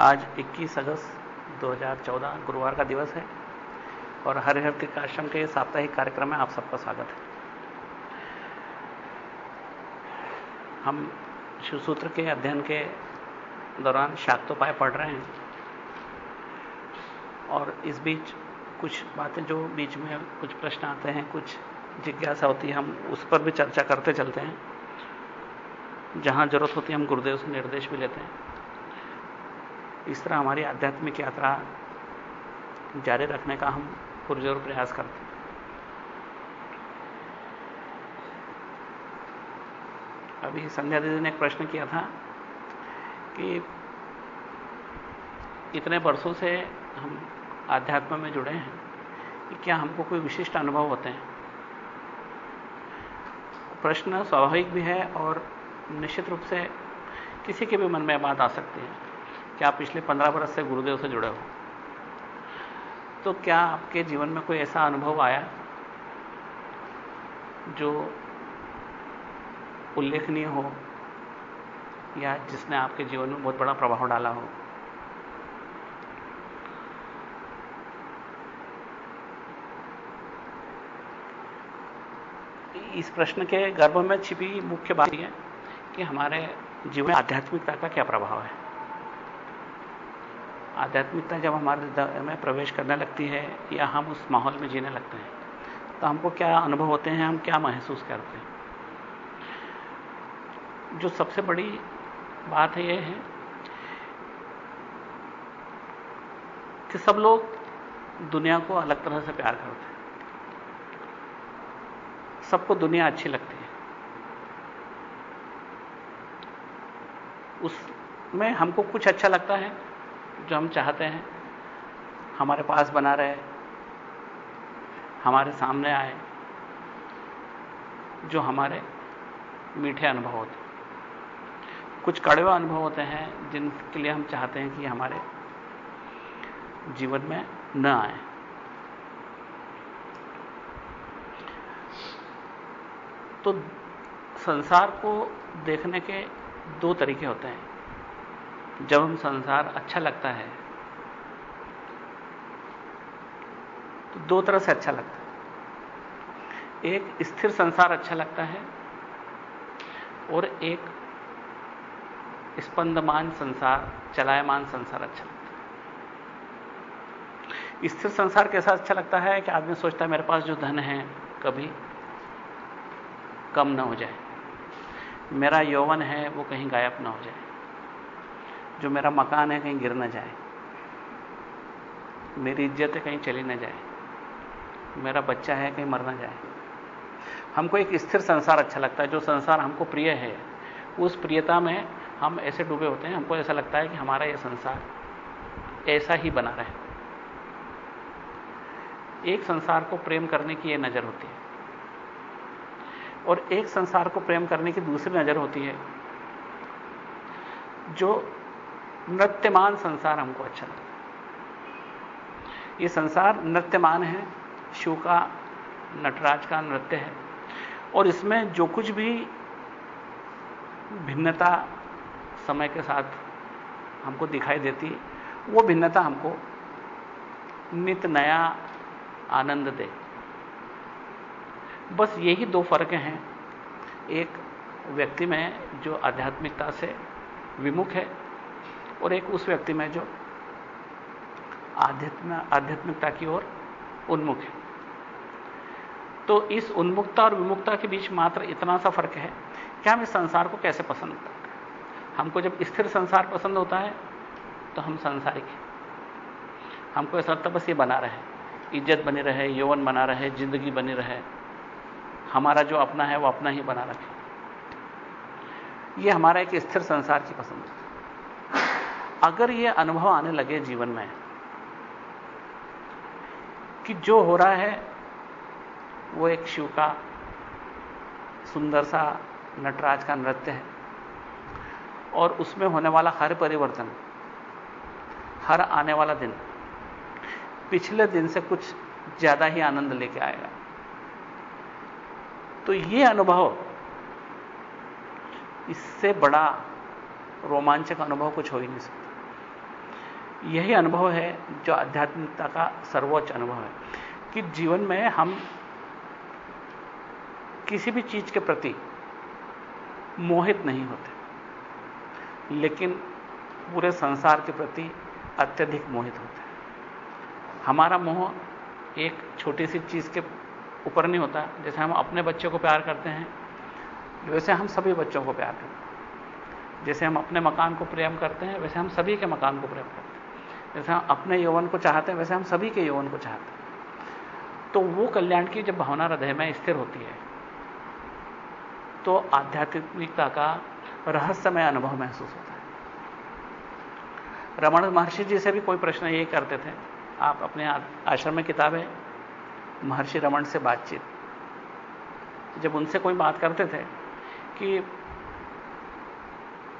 आज 21 अगस्त 2014 गुरुवार का दिवस है और हरिहर तीर्थ आश्रम के साप्ताहिक कार्यक्रम में आप सबका स्वागत है। हम शिवसूत्र के अध्ययन के दौरान शाक्तोपाय पढ़ रहे हैं और इस बीच कुछ बातें जो बीच में कुछ प्रश्न आते हैं, कुछ जिज्ञासा होती है, हम उस पर भी चर्चा करते चलते हैं। जहाँ ज़रूरत होती है, हम गुरुदेव से निर्देश भी लेते हैं। इस तरह हमारी आध्यात्मिक यात्रा जारी रखने का हम पुरजोर प्रयास करते हैं। अभी संध्या दीदी ने एक प्रश्न किया था कि इतने वर्षों से हम आध्यात्म में जुड़े हैं कि क्या हमको कोई विशिष्ट अनुभव होते हैं? प्रश्न स्वाभाविक भी है और निश्चित रूप से किसी के भी मन में बात आ सकती है। कि आप पिछले पंद्रह वर्ष से गुरुदेव से जुड़े हो। तो क्या आपके जीवन में कोई ऐसा अनुभव आया जो उल्लेखनीय हो या जिसने आपके जीवन में बहुत बड़ा प्रभाव डाला हो? इस प्रश्न के गर्भ में छिपी मुख्य बात यह है कि हमारे जीवन आध्यात्मिकता का क्या प्रभाव है? आध्यात्मिकता जब हमारे में प्रवेश करने लगती है या हम उस माहौल में जीने लगते हैं तो हमको क्या अनुभव होते हैं, हम क्या महसूस करते हैं? जो सबसे बड़ी बात है यह है कि सब लोग दुनिया को अलग तरह से प्यार करते हैं। सबको दुनिया अच्छी लगती है। उसमें हमको कुछ अच्छा लगता है जो हम चाहते हैं, हमारे पास बना रहे, हमारे सामने आए, जो हमारे मीठे अनुभव होते कुछ कड़वे अनुभव होते हैं, जिनके लिए हम चाहते हैं कि हमारे जीवन में न आए। तो संसार को देखने के दो तरीके होते हैं। जब हम संसार अच्छा लगता है तो दो तरह से अच्छा लगता है। एक स्थिर संसार अच्छा लगता है और एक स्पंदमान संसार, चलायमान संसार अच्छा लगता है। स्थिर संसार कैसा अच्छा लगता है कि आदमी सोचता है, मेरे पास जो धन है, कभी कम ना हो जाए। मेरा यौवन है, वो कहीं गायब ना हो जाए। जो मेरा मकान है कहीं गिर ना जाए। मेरी इज़्ज़त है कहीं चली ना जाए। मेरा बच्चा है कहीं मर ना जाए। हमको एक स्थिर संसार अच्छा लगता है। जो संसार हमको प्रिय है, उस प्रियता में हम ऐसे डूबे होते हैं। हमको ऐसा लगता है कि हमारा यह संसार ऐसा ही बना रहे। एक संसार को प्रेम करने की यह नज़र होती है। और एक संसार को प्रेम करने की दूसरी नज़र होती है। जो नृत्यमान संसार हमको अच्छा लगता ये संसार नृत्यमान है, शिव का, नटराज का नृत्य है। और इसमें जो कुछ भी भिन्नता समय के साथ हमको दिखाई देती है वो भिन्नता हमको नित नया आनंद दे। बस यही दो फ़र्क हैं। एक व्यक्ति में जो आध्यात्मिकता से विमुख है और एक उस व्यक्ति में जो आध्यात्म, आध्यात्मिकता की ओर उन्मुख है। तो इस उन्मुखता और विमुखता के बीच मात्र इतना सा फ़र्क है कि हम इस संसार को कैसे पसंद करते हैं। हमको जब स्थिर संसार पसंद होता है तो हम संसारिक हैं। हमको ऐसा लगता बस ये बना रहे। इज़्ज़त बनी रहे, यौवन बना रहे, ज़िंदगी बनी रहे। हमारा जो अपना है, वो अपना ही बना रखे। ये हमारा एक स्थिर संसार की पसंद है। अगर ये अनुभव आने लगे जीवन में, कि जो हो रहा है, वो एक शिव का सुंदर सा नटराज का नृत्य है। और उसमें होने वाला हर परिवर्तन, हर आने वाला दिन, पिछले दिन से कुछ ज़्यादा ही आनंद लेके आएगा। तो ये अनुभव, इससे बड़ा रोमांचक अनुभव कुछ हो ही नहीं सकता। यही अनुभव है जो आध्यात्मिकता का सर्वोच्च अनुभव है कि जीवन में हम किसी भी चीज़ के प्रति मोहित नहीं होते, लेकिन पूरे संसार के प्रति अत्यधिक मोहित होते हैं। हमारा मोह एक छोटी सी चीज़ के ऊपर नहीं होता, जैसे हम अपने बच्चों को प्यार करते हैं, वैसे हम सभी बच्चों को प्यार करते हैं। जैसे हम अपने मकान को प्रेम करते हैं, वैसे हम सभी के मकान को प्रेम करते हैं। जैसे हम अपने यौवन को चाहते हैं, वैसे हम सभी के यौवन को चाहते हैं। तो वो कल्याण की जब भावना हृदय में स्थिर होती है तो आध्यात्मिकता का रहस्यमय अनुभव महसूस होता है। रमण महर्षि जी से भी कोई प्रश्न ये करते थे, आप अपने आश्रम में किताब है? महर्षि रमण से बातचीत। जब उनसे कोई बात करते थे कि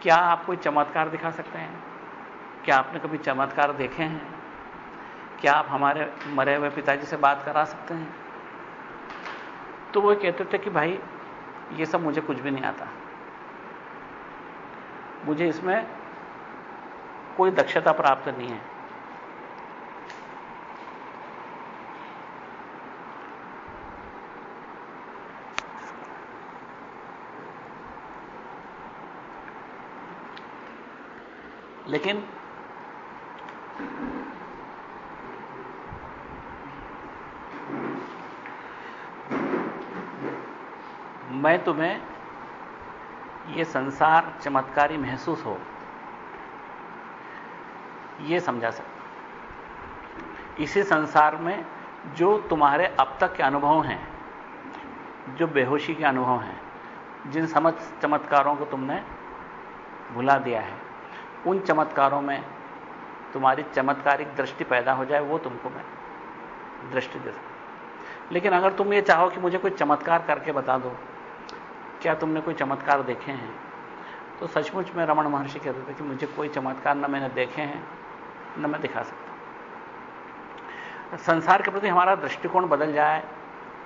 क्या आप कोई चमत्कार दिखा सकते हैं? क्या आपने कभी चमत्कार देखे हैं? क्या आप हमारे मरे हुए पिताजी से बात करा सकते हैं? तो वो कहते थे कि भाई, ये सब मुझे कुछ भी नहीं आता। मुझे इसमें कोई दक्षता प्राप्त नहीं है। लेकिन मैं तुम्हें यह संसार चमत्कारी महसूस हो यह समझा सकता इसी संसार में जो तुम्हारे अब तक के अनुभव हैं, जो बेहोशी के अनुभव हैं, जिन समझ चमत्कारों को तुमने भुला दिया है, उन चमत्कारों में तुम्हारी चमत्कारिक दृष्टि पैदा हो जाए, वो तुमको मैं दृष्टि दे सकता लेकिन अगर तुम ये चाहो कि मुझे कोई चमत्कार करके बता दो क्या तुमने कोई चमत्कार देखे हैं? तो सचमुच में रमण महर्षि कहते थे कि मुझे कोई चमत्कार न मैंने देखे हैं, न मैं दिखा सकता। संसार के प्रति हमारा दृष्टिकोण बदल जाए,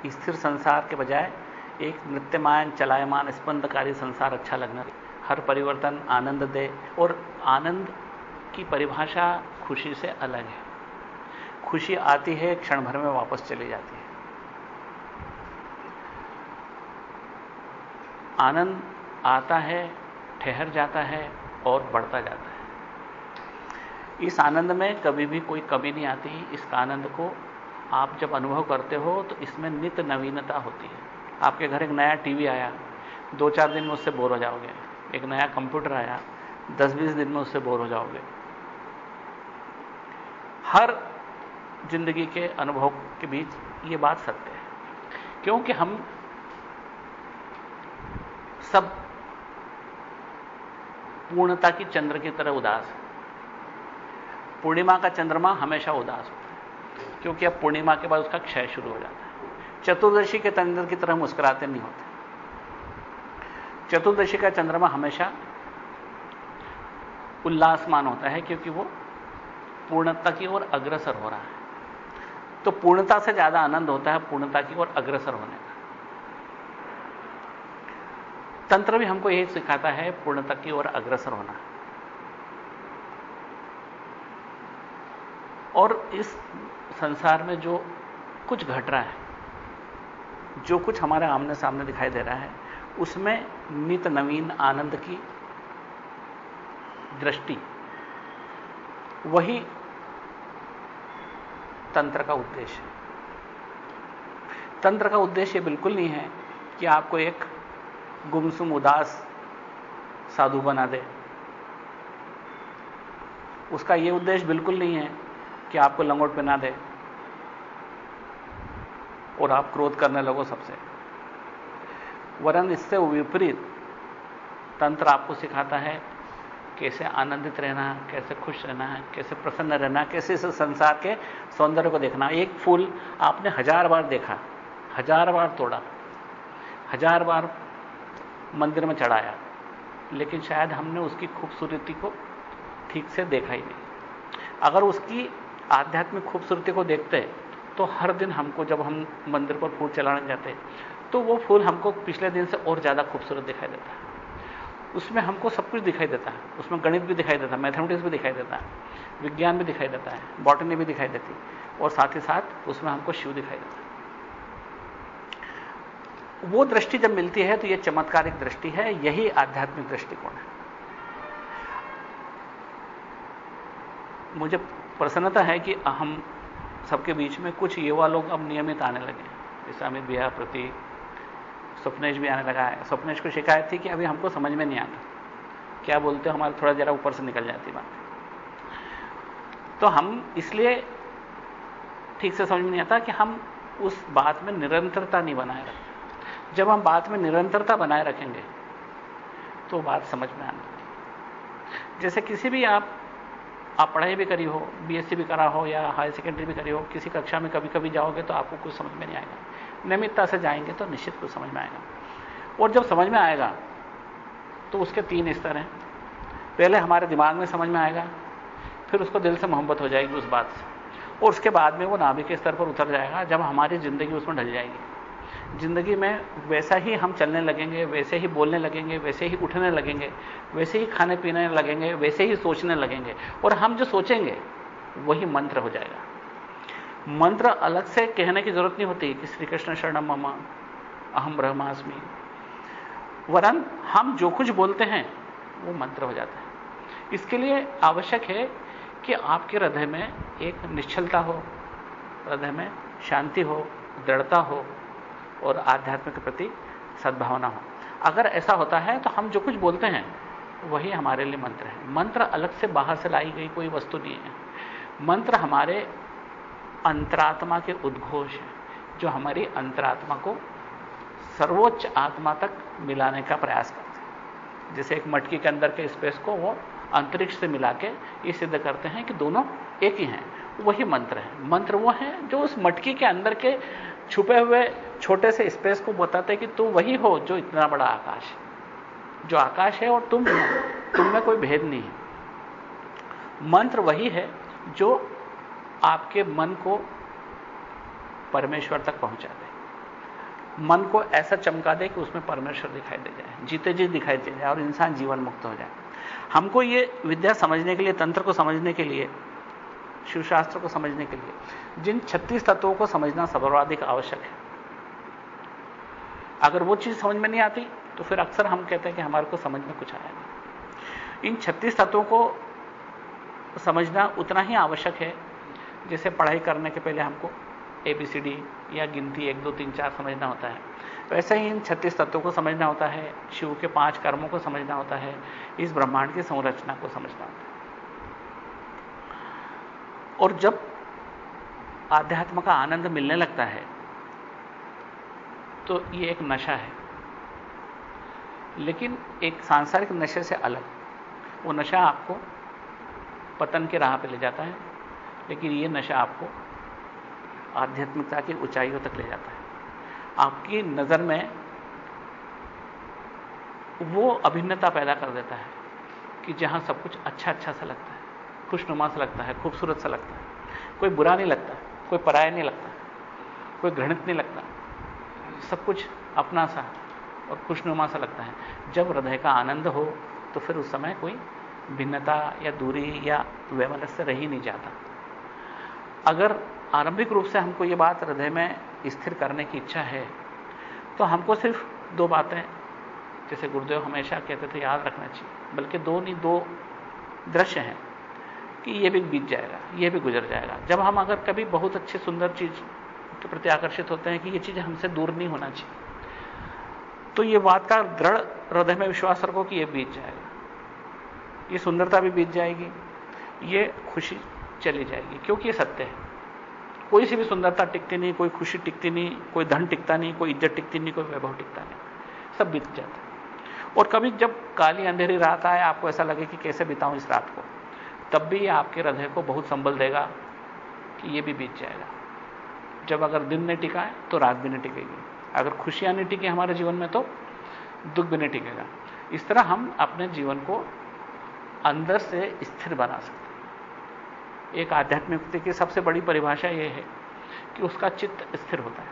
स्थिर संसार के बजाय एक नृत्यमान, चलायमान, स्पंदकारी संसार अच्छा लगना, हर परिवर्तन आनंद दे और आनंद की परिभाषा खुशी से अलग है। खुशी आती है, क्षण भर में वापस चली जाती है। आनंद आता है, ठहर जाता है और बढ़ता जाता है। इस आनंद में कभी भी कोई कमी नहीं आती, इस आनंद को आप जब अनुभव करते हो तो इसमें नित नवीनता होती है। आपके घर एक नया टीवी आया, दो चार दिन में उससे बोर हो जाओगे। एक नया कंप्यूटर आया, दस बीस दिन में उससे बोर हो जाओगे। हर ज़िंदगी के अनुभव के बीच ये बात सत्य है। क्योंकि हम सब पूर्णता की चंद्र की तरह उदास है। पूर्णिमा का चंद्रमा हमेशा उदास होता है, क्योंकि अब पूर्णिमा के बाद उसका क्षय शुरू हो जाता है। चतुर्दशी के चंद्र की तरह मुस्कुराते नहीं होते। चतुर्दशी का चंद्रमा हमेशा उल्लासमान होता है, क्योंकि वो पूर्णता की ओर अग्रसर हो रहा है। तो पूर्णता से ज़्यादा आनंद होता है पूर्णता की ओर अग्रसर होने का। तंत्र भी हमको यही सिखाता है पूर्णता की ओर अग्रसर होना। और इस संसार में जो कुछ घट रहा है, जो कुछ हमारे आमने सामने दिखाई दे रहा है, उसमें नित नवीन आनंद की दृष्टि, वही तंत्र का उद्देश्य। है तंत्र का उद्देश्य बिल्कुल नहीं है कि आपको एक गुमसुम उदास साधु बना दे। उसका यह उद्देश्य बिल्कुल नहीं है कि आपको लंगोट पहना दे और आप क्रोध करने लगो सबसे। वरन इससे विपरीत तंत्र आपको सिखाता है कैसे आनंदित रहना, कैसे खुश रहना है कैसे प्रसन्न रहना, कैसे इस संसार के सौंदर्य को देखना। एक फूल आपने हज़ार बार देखा, हज़ार बार तोड़ा, हज़ार बार मंदिर में चढ़ाया। लेकिन शायद हमने उसकी खूबसूरती को ठीक से देखा ही नहीं। अगर उसकी आध्यात्मिक खूबसूरती को देखते तो हर दिन हमको जब हम मंदिर पर फूल चलाने जाते तो वो फूल हमको पिछले दिन से और ज़्यादा खूबसूरत दिखाई देता है। उसमें हमको सब कुछ दिखाई देता है। उसमें गणित भी दिखाई देता है, मैथमेटिक्स भी दिखाई देता है, विज्ञान भी दिखाई देता है, बॉटनी भी दिखाई देती और साथ ही साथ उसमें हमको शिव दिखाई देता है। वो दृष्टि जब मिलती है तो यह चमत्कारिक दृष्टि है, यही आध्यात्मिक दृष्टिकोण है। मुझे प्रसन्नता है कि हम सबके बीच में कुछ युवा लोग अब नियमित आने लगे जैसे अमित बिहार प्रति स्वप्नेश भी आने लगा है। स्वप्नेश को शिकायत थी कि अभी हमको समझ में नहीं आता। क्या बोलते हो? हमारे थोड़ा जरा ऊपर से निकल जाती बात। तो हम इसलिए ठीक से समझ में नहीं आता कि हम उस बात में निरंतरता नहीं बनाए रखते। जब हम बात में निरंतरता बनाए रखेंगे तो बात समझ में आने लगती जैसे किसी भी आप आप पढ़ाई भी करी हो बीएससी भी करा हो, या हायर सेकेंडरी भी करी हो, किसी कक्षा में कभी कभी जाओगे तो आपको कुछ समझ में नहीं आएगा। नियमितता से जाएँगे तो निश्चित कुछ समझ में आएगा। और जब समझ में आएगा तो उसके तीन स्तर हैं। पहले हमारे दिमाग में समझ में आएगा, फिर उसको दिल से मोहब्बत हो जाएगी उस बात से। और उसके बाद में वो नाभिक के स्तर पर उतर जाएगा, जब हमारी ज़िंदगी उसमें ढल जाएगी। ज़िंदगी में वैसा ही हम चलने लगेंगे, वैसे ही बोलने लगेंगे, वैसे ही उठने लगेंगे, वैसे ही खाने पीने लगेंगे, वैसे ही सोचने लगेंगे। और हम जो सोचेंगे, वही मंत्र हो जाएगा। मंत्र अलग से कहने की ज़रूरत नहीं होती कि श्री कृष्ण शरणम ममा, अहम ब्रह्मास्मि। वरन हम जो कुछ बोलते हैं, वो मंत्र हो जाता है। इसके लिए आवश्यक है कि आपके हृदय में एक निश्चलता हो, हृदय में शांति हो, दृढ़ता हो और आध्यात्म के प्रति सद्भावना हो। अगर ऐसा होता है तो हम जो कुछ बोलते हैं, वही हमारे लिए मंत्र है। मंत्र अलग से बाहर से लाई गई कोई वस्तु नहीं है। मंत्र हमारे अंतरात्मा के उद्घोष है, जो हमारी अंतरात्मा को सर्वोच्च आत्मा तक मिलाने का प्रयास करते हैं। जैसे एक मटकी के अंदर के स्पेस को वो अंतरिक्ष से मिला के ये सिद्ध करते हैं कि दोनों एक ही हैं। वही मंत्र है। मंत्र वो है जो उस मटकी के अंदर के छुपे हुए छोटे से स्पेस को बताते कि तुम वही हो जो इतना बड़ा आकाश है। जो आकाश है और तुम हो, तुम में कोई भेद नहीं है। मंत्र वही है जो आपके मन को परमेश्वर तक पहुँचा दे मन को ऐसा चमका दे कि उसमें परमेश्वर दिखाई दे जाए, जीते जी दिखाई दे जाए और इंसान जीवन मुक्त हो जाए। हमको ये विद्या समझने के लिए, तंत्र को समझने के लिए शिवशास्त्र को समझने के लिए। जिन 36 तत्वों को समझना सर्वाधिक आवश्यक है। अगर वो चीज़ समझ में नहीं आती तो फिर अक्सर हम कहते हैं कि हमारे को समझ में कुछ आया नहीं। इन 36 तत्वों को समझना उतना ही आवश्यक है, जैसे पढ़ाई करने के पहले हमको एबीसीडी या गिनती एक, दो, तीन, चार समझना होता है। वैसे ही इन छत्तीस तत्वों को समझना होता है, शिव के पाँच कर्मों को समझना होता है, इस ब्रह्मांड की संरचना को समझना होता है। और जब आध्यात्म का आनंद मिलने लगता है तो ये एक नशा है। लेकिन एक सांसारिक नशे से अलग, वो नशा आपको पतन के राह पे ले जाता है, लेकिन ये नशा आपको आध्यात्मिकता की ऊंचाइयों तक ले जाता है। आपकी नज़र में वो अभिन्नता पैदा कर देता है कि जहाँ सब कुछ अच्छा अच्छा सा लगता है। खुशनुमा सा लगता है, खूबसूरत सा लगता है। कोई बुरा नहीं लगता, कोई पराया नहीं लगता, कोई घृणित नहीं लगता। सब कुछ अपना सा और खुशनुमा सा लगता है। जब हृदय का आनंद हो तो फिर उस समय कोई भिन्नता या दूरी या वैमनस्य रह ही नहीं जाता। अगर आरंभिक रूप से हमको ये बात हृदय में स्थिर करने की इच्छा है तो हमको सिर्फ़ दो बातें, जैसे गुरुदेव हमेशा कहते थे, याद रखना चाहिए। बल्कि दो नहीं, दो दृश्य हैं। कि ये भी बीत जाएगा, ये भी गुजर जाएगा। जब हम अगर कभी बहुत अच्छी सुंदर चीज़ के प्रति आकर्षित होते हैं कि ये चीज़ हमसे दूर नहीं होना चाहिए तो ये बात का दृढ़ हृदय में विश्वास रखो कि ये बीत जाएगा। ये सुंदरता भी बीत जाएगी, ये खुशी चली जाएगी, क्योंकि ये सत्य है। कोई सी भी सुंदरता टिकती नहीं, कोई खुशी टिकती नहीं, कोई धन टिकता नहीं, कोई इज़्ज़त टिकती नहीं, कोई वैभव टिकता नहीं, सब बीत जाता है। और कभी जब काली अंधेरी रात आए, आपको ऐसा लगे कि कैसे बिताऊं इस रात को? तब भी आपके हृदय को बहुत संबल देगा कि ये भी बीत जाएगा। जब अगर दिन नहीं टिका है तो रात भी नहीं टिकेगी। अगर खुशियाँ नहीं टिकी हमारे जीवन में तो दुख भी नहीं टिकेगा। इस तरह हम अपने जीवन को अंदर से स्थिर बना सकते एक आध्यात्मिक व्यक्ति की सबसे बड़ी परिभाषा यह है कि उसका चित्त स्थिर होता है।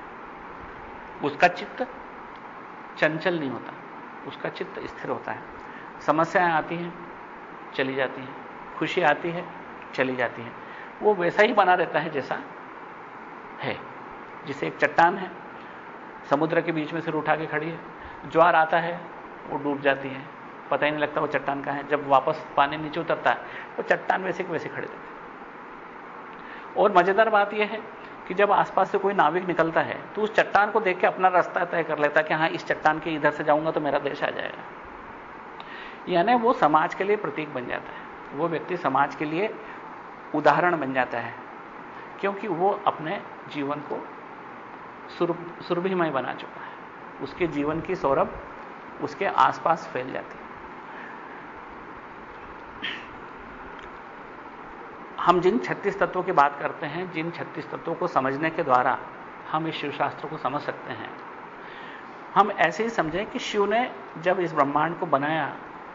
उसका चित्त चंचल नहीं होता। उसका चित्त स्थिर होता है। समस्याएँ आती हैं, चली जाती हैं। खुशी आती है, चली जाती है। वो वैसा ही बना रहता है जैसा है, जिसे एक चट्टान है। समुद्र के बीच में सिर उठा के खड़ी है। ज्वार आता है, वो डूब जाती है। पता ही नहीं लगता वो चट्टान का है। जब वापस पानी नीचे उतरता है, वो चट्टान वैसे वैसे खड़े रहते और मज़ेदार बात यह है कि जब आसपास से कोई नाविक निकलता है तो उस चट्टान को देख के अपना रास्ता तय कर लेता है कि हाँ, इस चट्टान के इधर से जाऊँगा तो मेरा देश आ जाएगा। यानी वो समाज के लिए प्रतीक बन जाता है। वो व्यक्ति समाज के लिए उदाहरण बन जाता है, क्योंकि वो अपने जीवन को सुरभिमय बना चुका है। उसके जीवन की सौरभ उसके आसपास फैल जाती है। हम जिन 36 तत्वों की बात करते हैं, जिन 36 तत्वों को समझने के द्वारा हम इस शिवशास्त्र को समझ सकते हैं। हम ऐसे ही समझें कि शिव ने जब इस ब्रह्मांड को बनाया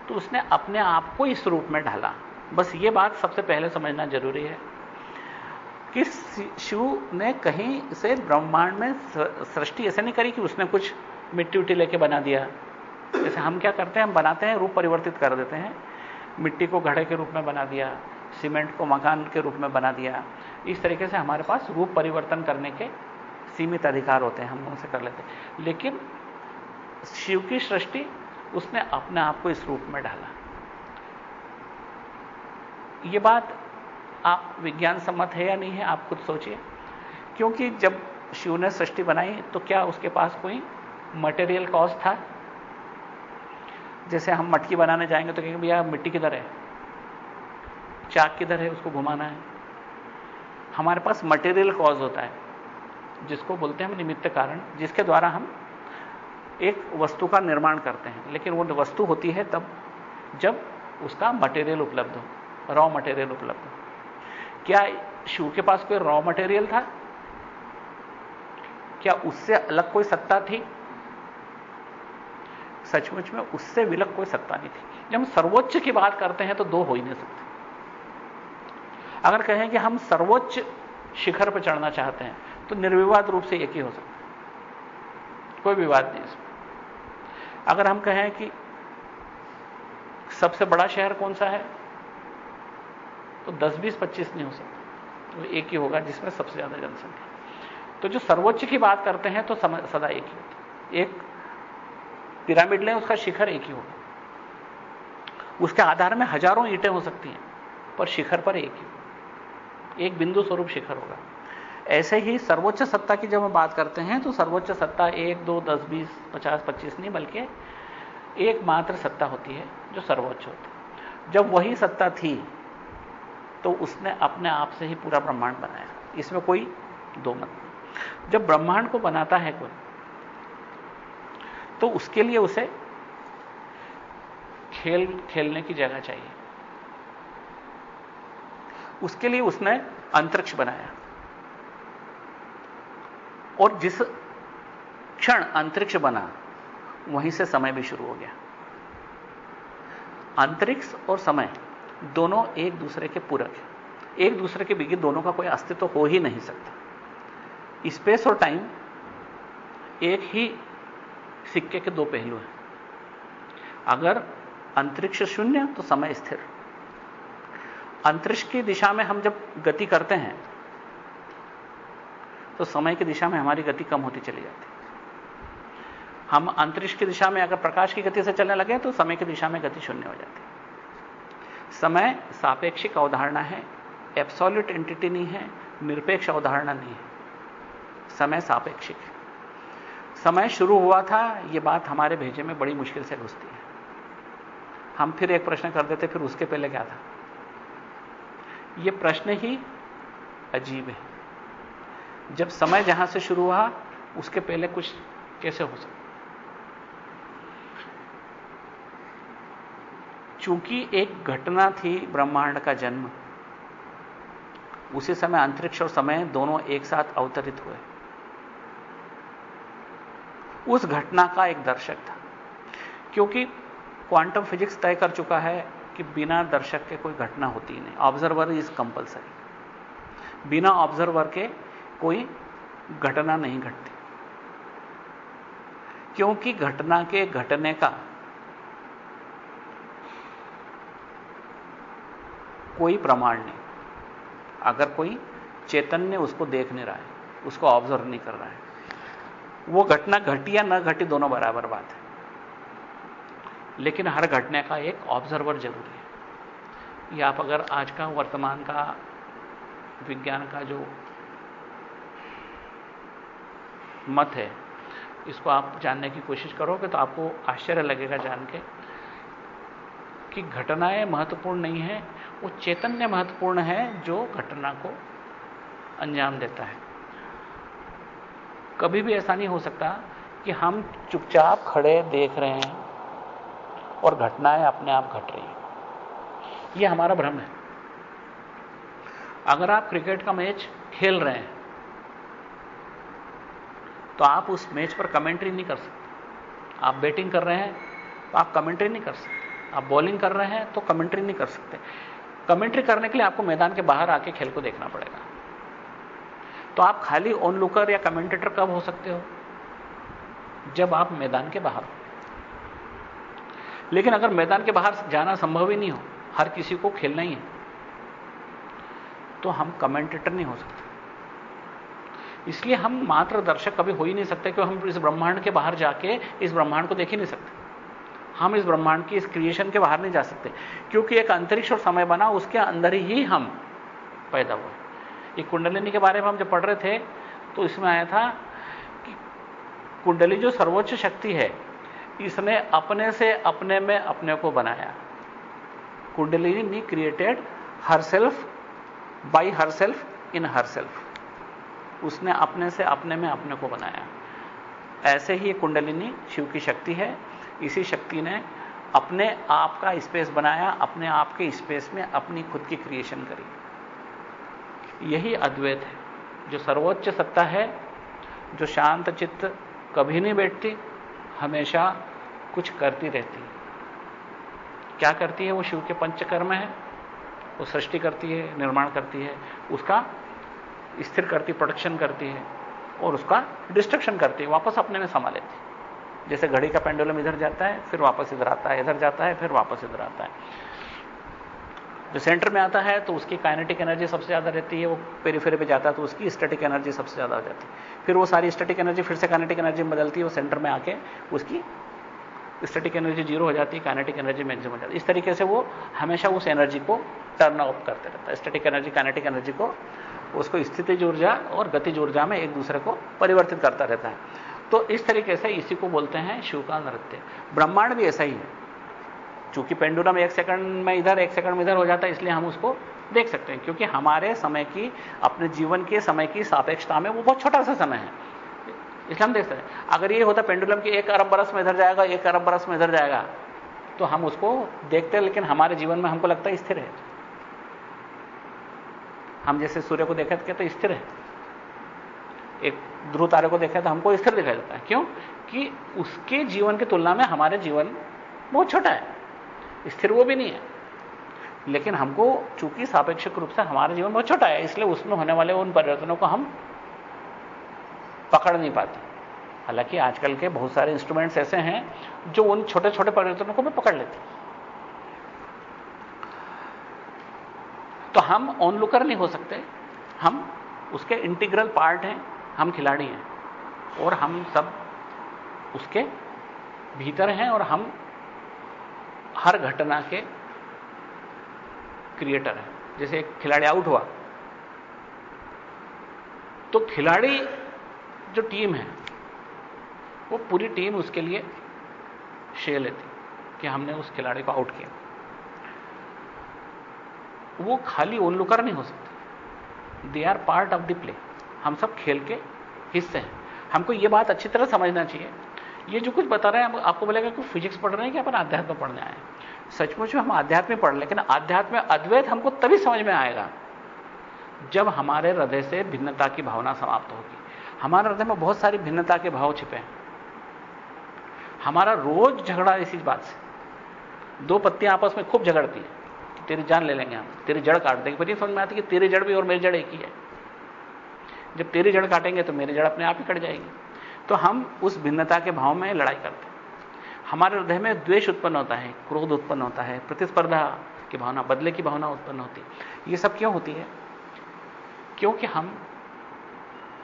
तो उसने अपने आप को इस रूप में ढाला। बस ये बात सबसे पहले समझना ज़रूरी है कि शिव ने कहीं से ब्रह्मांड में सृष्टि ऐसे नहीं करी कि उसने कुछ मिट्टी उट्टी लेके बना दिया। जैसे हम क्या करते हैं, हम बनाते हैं, रूप परिवर्तित कर देते हैं। मिट्टी को घड़े के रूप में बना दिया, सीमेंट को मकान के रूप में बना दिया। इस तरीके से हमारे पास रूप परिवर्तन करने के सीमित अधिकार होते हैं, हम उनसे कर लेते हैं। लेकिन शिव की सृष्टि उसने अपने आप को इस रूप में डाला। यह बात आप विज्ञान सम्मत है या नहीं है, आप खुद सोचिए। क्योंकि जब शिव ने सृष्टि बनाई तो क्या उसके पास कोई मटेरियल कॉज था? जैसे हम मटकी बनाने जाएँगे तो कहेंगे, भैया, मिट्टी किधर है? चाक किधर है, उसको घुमाना है। हमारे पास मटेरियल कॉज होता है, जिसको बोलते हैं हम निमित्त कारण, जिसके द्वारा हम एक वस्तु का निर्माण करते हैं। लेकिन वो वस्तु होती है तब, जब उसका मटेरियल उपलब्ध हो। रॉ मटेरियल उपलब्ध क्या शिव के पास कोई रॉ मटेरियल था? क्या उससे अलग कोई सत्ता थी? सचमुच में उससे विलक कोई सत्ता नहीं थी। जब हम सर्वोच्च की बात करते हैं तो दो हो ही नहीं सकते। अगर कहें कि हम सर्वोच्च शिखर पर चढ़ना चाहते हैं तो निर्विवाद रूप से एक ही हो सकता है। कोई विवाद नहीं इसमें। अगर हम कहें कि सबसे बड़ा शहर कौन सा है? तो 10 20 25 नहीं हो सकता। तो एक ही होगा जिसमें सबसे ज़्यादा जनसंख्या। तो जो सर्वोच्च की बात करते हैं तो सदा एक ही होता एक पिरामिड लें, उसका शिखर एक ही होगा। उसके आधार में हज़ारों ईंटें हो सकती हैं, पर शिखर पर एक ही एक बिंदु स्वरूप शिखर होगा। ऐसे ही सर्वोच्च सत्ता की जब हम बात करते हैं तो सर्वोच्च सत्ता एक, दो, दस, बीस, पचास, पच्चीस नहीं, बल्कि एकमात्र सत्ता होती है, जो सर्वोच्च होती है। जब वही सत्ता थी तो उसने अपने आप से ही पूरा ब्रह्मांड बनाया। इसमें कोई दो मत नहीं। जब ब्रह्मांड को बनाता है कोई तो उसके लिए उसे खेल, खेलने की जगह चाहिए। उसके लिए उसने अंतरिक्ष बनाया। और जिस क्षण अंतरिक्ष बना, वहीं से समय भी शुरू हो गया। अंतरिक्ष और समय दोनों एक दूसरे के पूरक हैं। एक दूसरे के बिगिन दोनों का कोई अस्तित्व हो ही नहीं सकता। स्पेस और टाइम एक ही सिक्के के दो पहलू हैं। अगर अंतरिक्ष शून्य तो समय स्थिर। अंतरिक्ष की दिशा में हम जब गति करते हैं तो समय की दिशा में हमारी गति कम होती चली जाती हम अंतरिक्ष की दिशा में अगर प्रकाश की गति से चलने लगे तो समय की दिशा में गति शून्य हो जाती समय सापेक्षिक अवधारणा है एब्सोल्यूट एंटिटी नहीं है, निरपेक्ष अवधारणा नहीं है। समय सापेक्षिक। है समय शुरू हुआ था यह बात हमारे भेजे में बड़ी मुश्किल से घुसती है। हम फिर एक प्रश्न कर देते, फिर उसके पहले क्या था? यह प्रश्न ही अजीब है। जब समय जहाँ से शुरू हुआ, उसके पहले कुछ कैसे हो सकता चूँकि एक घटना थी ब्रह्मांड का जन्म, उसी समय अंतरिक्ष और समय दोनों एक साथ अवतरित हुए। उस घटना का एक दर्शक था, क्योंकि क्वांटम फिजिक्स तय कर चुका है कि बिना दर्शक के कोई घटना होती नहीं। ऑब्जर्वर इज़ कंपलसरी बिना ऑब्जर्वर के कोई घटना नहीं घटती। क्योंकि घटना के घटने का कोई प्रमाण नहीं। अगर कोई चैतन्य उसको देख नहीं रहा है, उसको ऑब्ज़र्व नहीं कर रहा है, वो घटना घटी या न घटी दोनों बराबर बात है। लेकिन हर घटने का एक ऑब्जर्वर ज़रूरी है। या आप अगर आज का वर्तमान का विज्ञान का जो मत है, इसको आप जानने की कोशिश करोगे तो आपको आश्चर्य लगेगा जान के। कि घटनाएँ महत्वपूर्ण नहीं है, वो चैतन्य महत्वपूर्ण है जो घटना को अंजाम देता है। कभी भी ऐसा नहीं हो सकता कि हम चुपचाप खड़े देख रहे हैं और घटनाएँ अपने आप घट रही हैं। यह हमारा भ्रम है। अगर आप क्रिकेट का मैच खेल रहे हैं तो आप उस मैच पर कमेंट्री नहीं कर सकते। आप बैटिंग कर रहे हैं तो आप कमेंट्री नहीं कर सकते। आप बॉलिंग कर रहे हैं तो कमेंट्री नहीं कर सकते। कमेंट्री करने के लिए आपको मैदान के बाहर आके खेल को देखना पड़ेगा। तो आप खाली ऑन लुकर या कमेंटेटर कब हो सकते हो? जब आप मैदान के बाहर हो। लेकिन अगर मैदान के बाहर जाना संभव ही नहीं हो, हर किसी को खेलना ही है तो हम कमेंटेटर नहीं हो सकते। इसलिए हम मात्र दर्शक कभी हो ही नहीं सकते क्योंकि हम इस ब्रह्मांड के बाहर जाके इस ब्रह्मांड को देख ही नहीं सकते। हम इस ब्रह्मांड की, इस क्रिएशन के बाहर नहीं जा सकते। क्योंकि एक अंतरिक्ष और समय बना, उसके अंदर ही हम पैदा हुए। ये कुंडलिनी के बारे में हम जब पढ़ रहे थे तो इसमें आया था कि कुंडली जो सर्वोच्च शक्ति है, इसने अपने से अपने में अपने को बनाया। Kundalini created herself by herself in herself उसने अपने से अपने में अपने को बनाया। ऐसे ही कुंडलिनी शिव की शक्ति है। इसी शक्ति ने अपने आप का स्पेस बनाया, अपने आप के स्पेस में अपनी खुद की क्रिएशन करी। यही अद्वैत है, जो सर्वोच्च सत्ता है, जो शांत चित्त कभी नहीं बैठती, हमेशा कुछ करती रहती है। क्या करती है? वो शिव के पंचकर्म है, वो सृष्टि करती है, निर्माण करती है, उसका स्थिर करती प्रोडक्शन करती है, और उसका डिस्ट्रक्शन करती है, वापस अपने में समा लेती है। जैसे घड़ी का पेंडुलम इधर जाता है, फिर वापस इधर आता है, इधर जाता है, फिर वापस इधर आता है। जो सेंटर में आता है तो उसकी काइनेटिक एनर्जी सबसे ज़्यादा रहती है, वो पेरीफेरी पे जाता है तो उसकी स्टैटिक एनर्जी सबसे ज़्यादा हो जाती है। फिर वो सारी स्टैटिक एनर्जी फिर से काइनेटिक एनर्जी में बदलती है, वो सेंटर में आके उसकी स्टैटिक एनर्जी ज़ीरो हो जाती है काइनेटिक एनर्जी मैक्सिमम हो जाती है। इस तरीके से वो हमेशा उस एनर्जी को टर्न ऑफ़ करते रहता है। स्टैटिक एनर्जी काइनेटिक एनर्जी को, उसको स्थिति ऊर्जा और गतिज ऊर्जा में एक दूसरे को परिवर्तित करता रहता है। तो इस तरीके से इसी को बोलते हैं शिव का नृत्य। ब्रह्मांड भी ऐसा ही है। चूँकि पेंडुलम एक सेकंड में इधर, एक सेकंड में इधर हो जाता है, इसलिए हम उसको देख सकते हैं, क्योंकि हमारे समय की, अपने जीवन के समय की सापेक्षता में वो बहुत छोटा सा समय है। इसलिए हम देख सकते हैं। अगर ये होता पेंडुलम की एक अरब बरस में इधर जाएगा, एक अरब बरस में इधर जाएगा तो हम उसको देखते हैं, लेकिन हमारे जीवन में हमको लगता है स्थिर है। हम जैसे सूर्य को देखते कहते स्थिर है। एक ध्रुव तारे को देखा तो हमको स्थिर दिखाई देता है। क्यों? कि उसके जीवन की तुलना में हमारे जीवन बहुत छोटा है। स्थिर वो भी नहीं है। लेकिन हमको चूँकि सापेक्षिक रूप से हमारा जीवन बहुत छोटा है, इसलिए उसमें होने वाले उन परिवर्तनों को हम पकड़ नहीं पाते। हालाँकि आजकल के बहुत सारे इंस्ट्रूमेंट्स ऐसे हैं जो उन छोटे छोटे परिवर्तनों को भी पकड़ लेते हैं। तो हम ऑन लुकर नहीं हो सकते। हम उसके इंटीग्रल पार्ट हैं। हम खिलाड़ी हैं और हम सब उसके भीतर हैं और हम हर घटना के क्रिएटर हैं। जैसे एक खिलाड़ी आउट हुआ। तो खिलाड़ी जो टीम है, वो पूरी टीम उसके लिए शेयर लेती कि हमने उस खिलाड़ी को आउट किया। वो खाली ओन लुकर नहीं हो सकते। They are part of the play हम सब खेल के हिस्से हैं। हमको ये बात अच्छी तरह समझना चाहिए। ये जो कुछ बता रहे हैं हम आपको बोलेगा कि फिजिक्स पढ़ रहे हैं कि अपन आध्यात्म पढ़ने आए सचमुच में हम आध्यात्म पढ़ लेकिन आध्यात्म अद्वैत हमको तभी समझ में आएगा जब हमारे हृदय से भिन्नता की भावना समाप्त होगी। हमारे हृदय में बहुत सारी भिन्नता के भाव छिपे हैं। हमारा रोज झगड़ा इसी बात से। दो पत्तियाँ आपस में खूब झगड़ती हैं। तेरी जान ले लेंगे हम। तेरी जड़ काट देंगे। पर ये समझ में आती कि तेरी जड़ भी और मेरी जड़ एक ही है। जब तेरी जड़ काटेंगे तो मेरी जड़ अपने आप ही कट जाएगी। तो हम उस भिन्नता के भाव में लड़ाई करते हैं। हमारे हृदय में द्वेष उत्पन्न होता है, क्रोध उत्पन्न होता है, प्रतिस्पर्धा की भावना, बदले की भावना उत्पन्न होती है। ये सब क्यों होती है? क्योंकि हम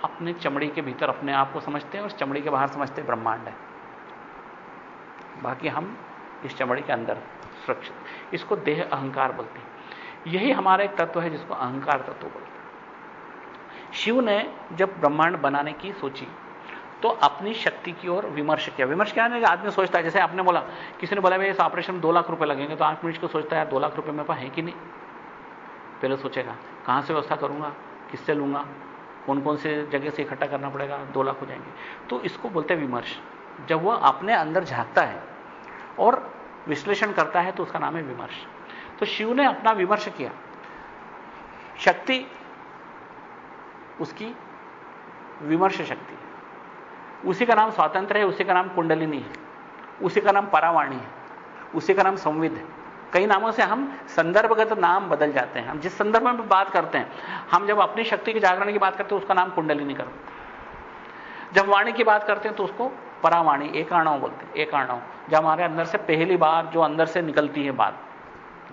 अपने चमड़ी के भीतर अपने आप को समझते हैं और चमड़ी के बाहर समझते ब्रह्मांड है। बाकी हम इस चमड़ी के अंदर सुरक्षित इसको देह अहंकार बोलते हैं। यही हमारा एक तत्व है जिसको अहंकार तत्व बोलते हैं। शिव ने जब ब्रह्मांड बनाने की सोची तो अपनी शक्ति की ओर विमर्श किया। विमर्श क्या है आदमी सोचता है, जैसे आपने बोला, किसी ने बोला, भाई, इस ऑपरेशन दो लाख रुपए लगेंगे। तो आठ मिनट को सोचता है दो लाख रुपए मेरे पास है कि नहीं? पहले सोचेगा, कहाँ से व्यवस्था करूँगा? किससे लूँगा? कौन कौन से जगह से इकट्ठा करना पड़ेगा? दो लाख हो जाएँगे। तो इसको बोलते हैं विमर्श। जब वह अपने अंदर झांकता है और विश्लेषण करता है तो उसका नाम है विमर्श। तो शिव ने अपना विमर्श किया। शक्ति उसकी विमर्श शक्ति। उसी का नाम स्वातंत्र है, उसी का नाम कुंडलिनी है, उसी का नाम परावाणी है, उसी का नाम संविद है। कई नामों से हम संदर्भगत नाम बदल जाते हैं। हम जिस संदर्भ में बात करते हैं, हम जब अपनी शक्ति के जागरण की बात करते हैं, उसका नाम कुंडलिनी करते जब वाणी की बात करते हैं तो उसको परावाणी, एकाणव बोलते हैं, एकाणव। जब हमारे अंदर से पहली बार जो अंदर से निकलती है बात,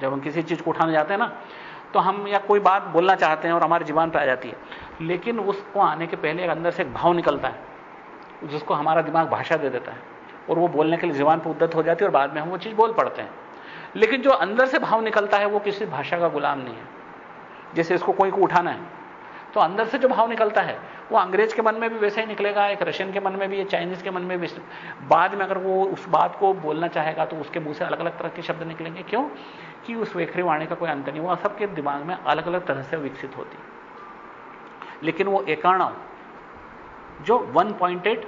जब हम किसी चीज़ को उठाने जाते हैं ना तो हम या कोई बात बोलना चाहते हैं और हमारी जीवन पर आ जाती है। लेकिन उसको आने के पहले अंदर से एक भाव निकलता है, जिसको हमारा दिमाग भाषा दे देता है और वो बोलने के लिए जीवन पर उद्दत हो जाती है और बाद में हम वो चीज़ बोल पड़ते हैं। लेकिन जो अंदर से भाव निकलता है वो किसी भाषा का गुलाम नहीं है। जैसे इसको कोई को उठाना है तो अंदर से जो भाव निकलता है, वो अंग्रेज़ के मन में भी वैसा ही निकलेगा, एक रशियन के मन में भी या चाइनीज़ के मन में भी बाद में अगर वो उस बात को बोलना चाहेगा तो उसके मुँह से अलग अलग तरह के शब्द निकलेंगे। क्यों? कि उस वेखरी वाणी का कोई अंत नहीं हुआ सबके दिमाग में अलग अलग तरह से विकसित होती। लेकिन वो एकाणव, जो one pointed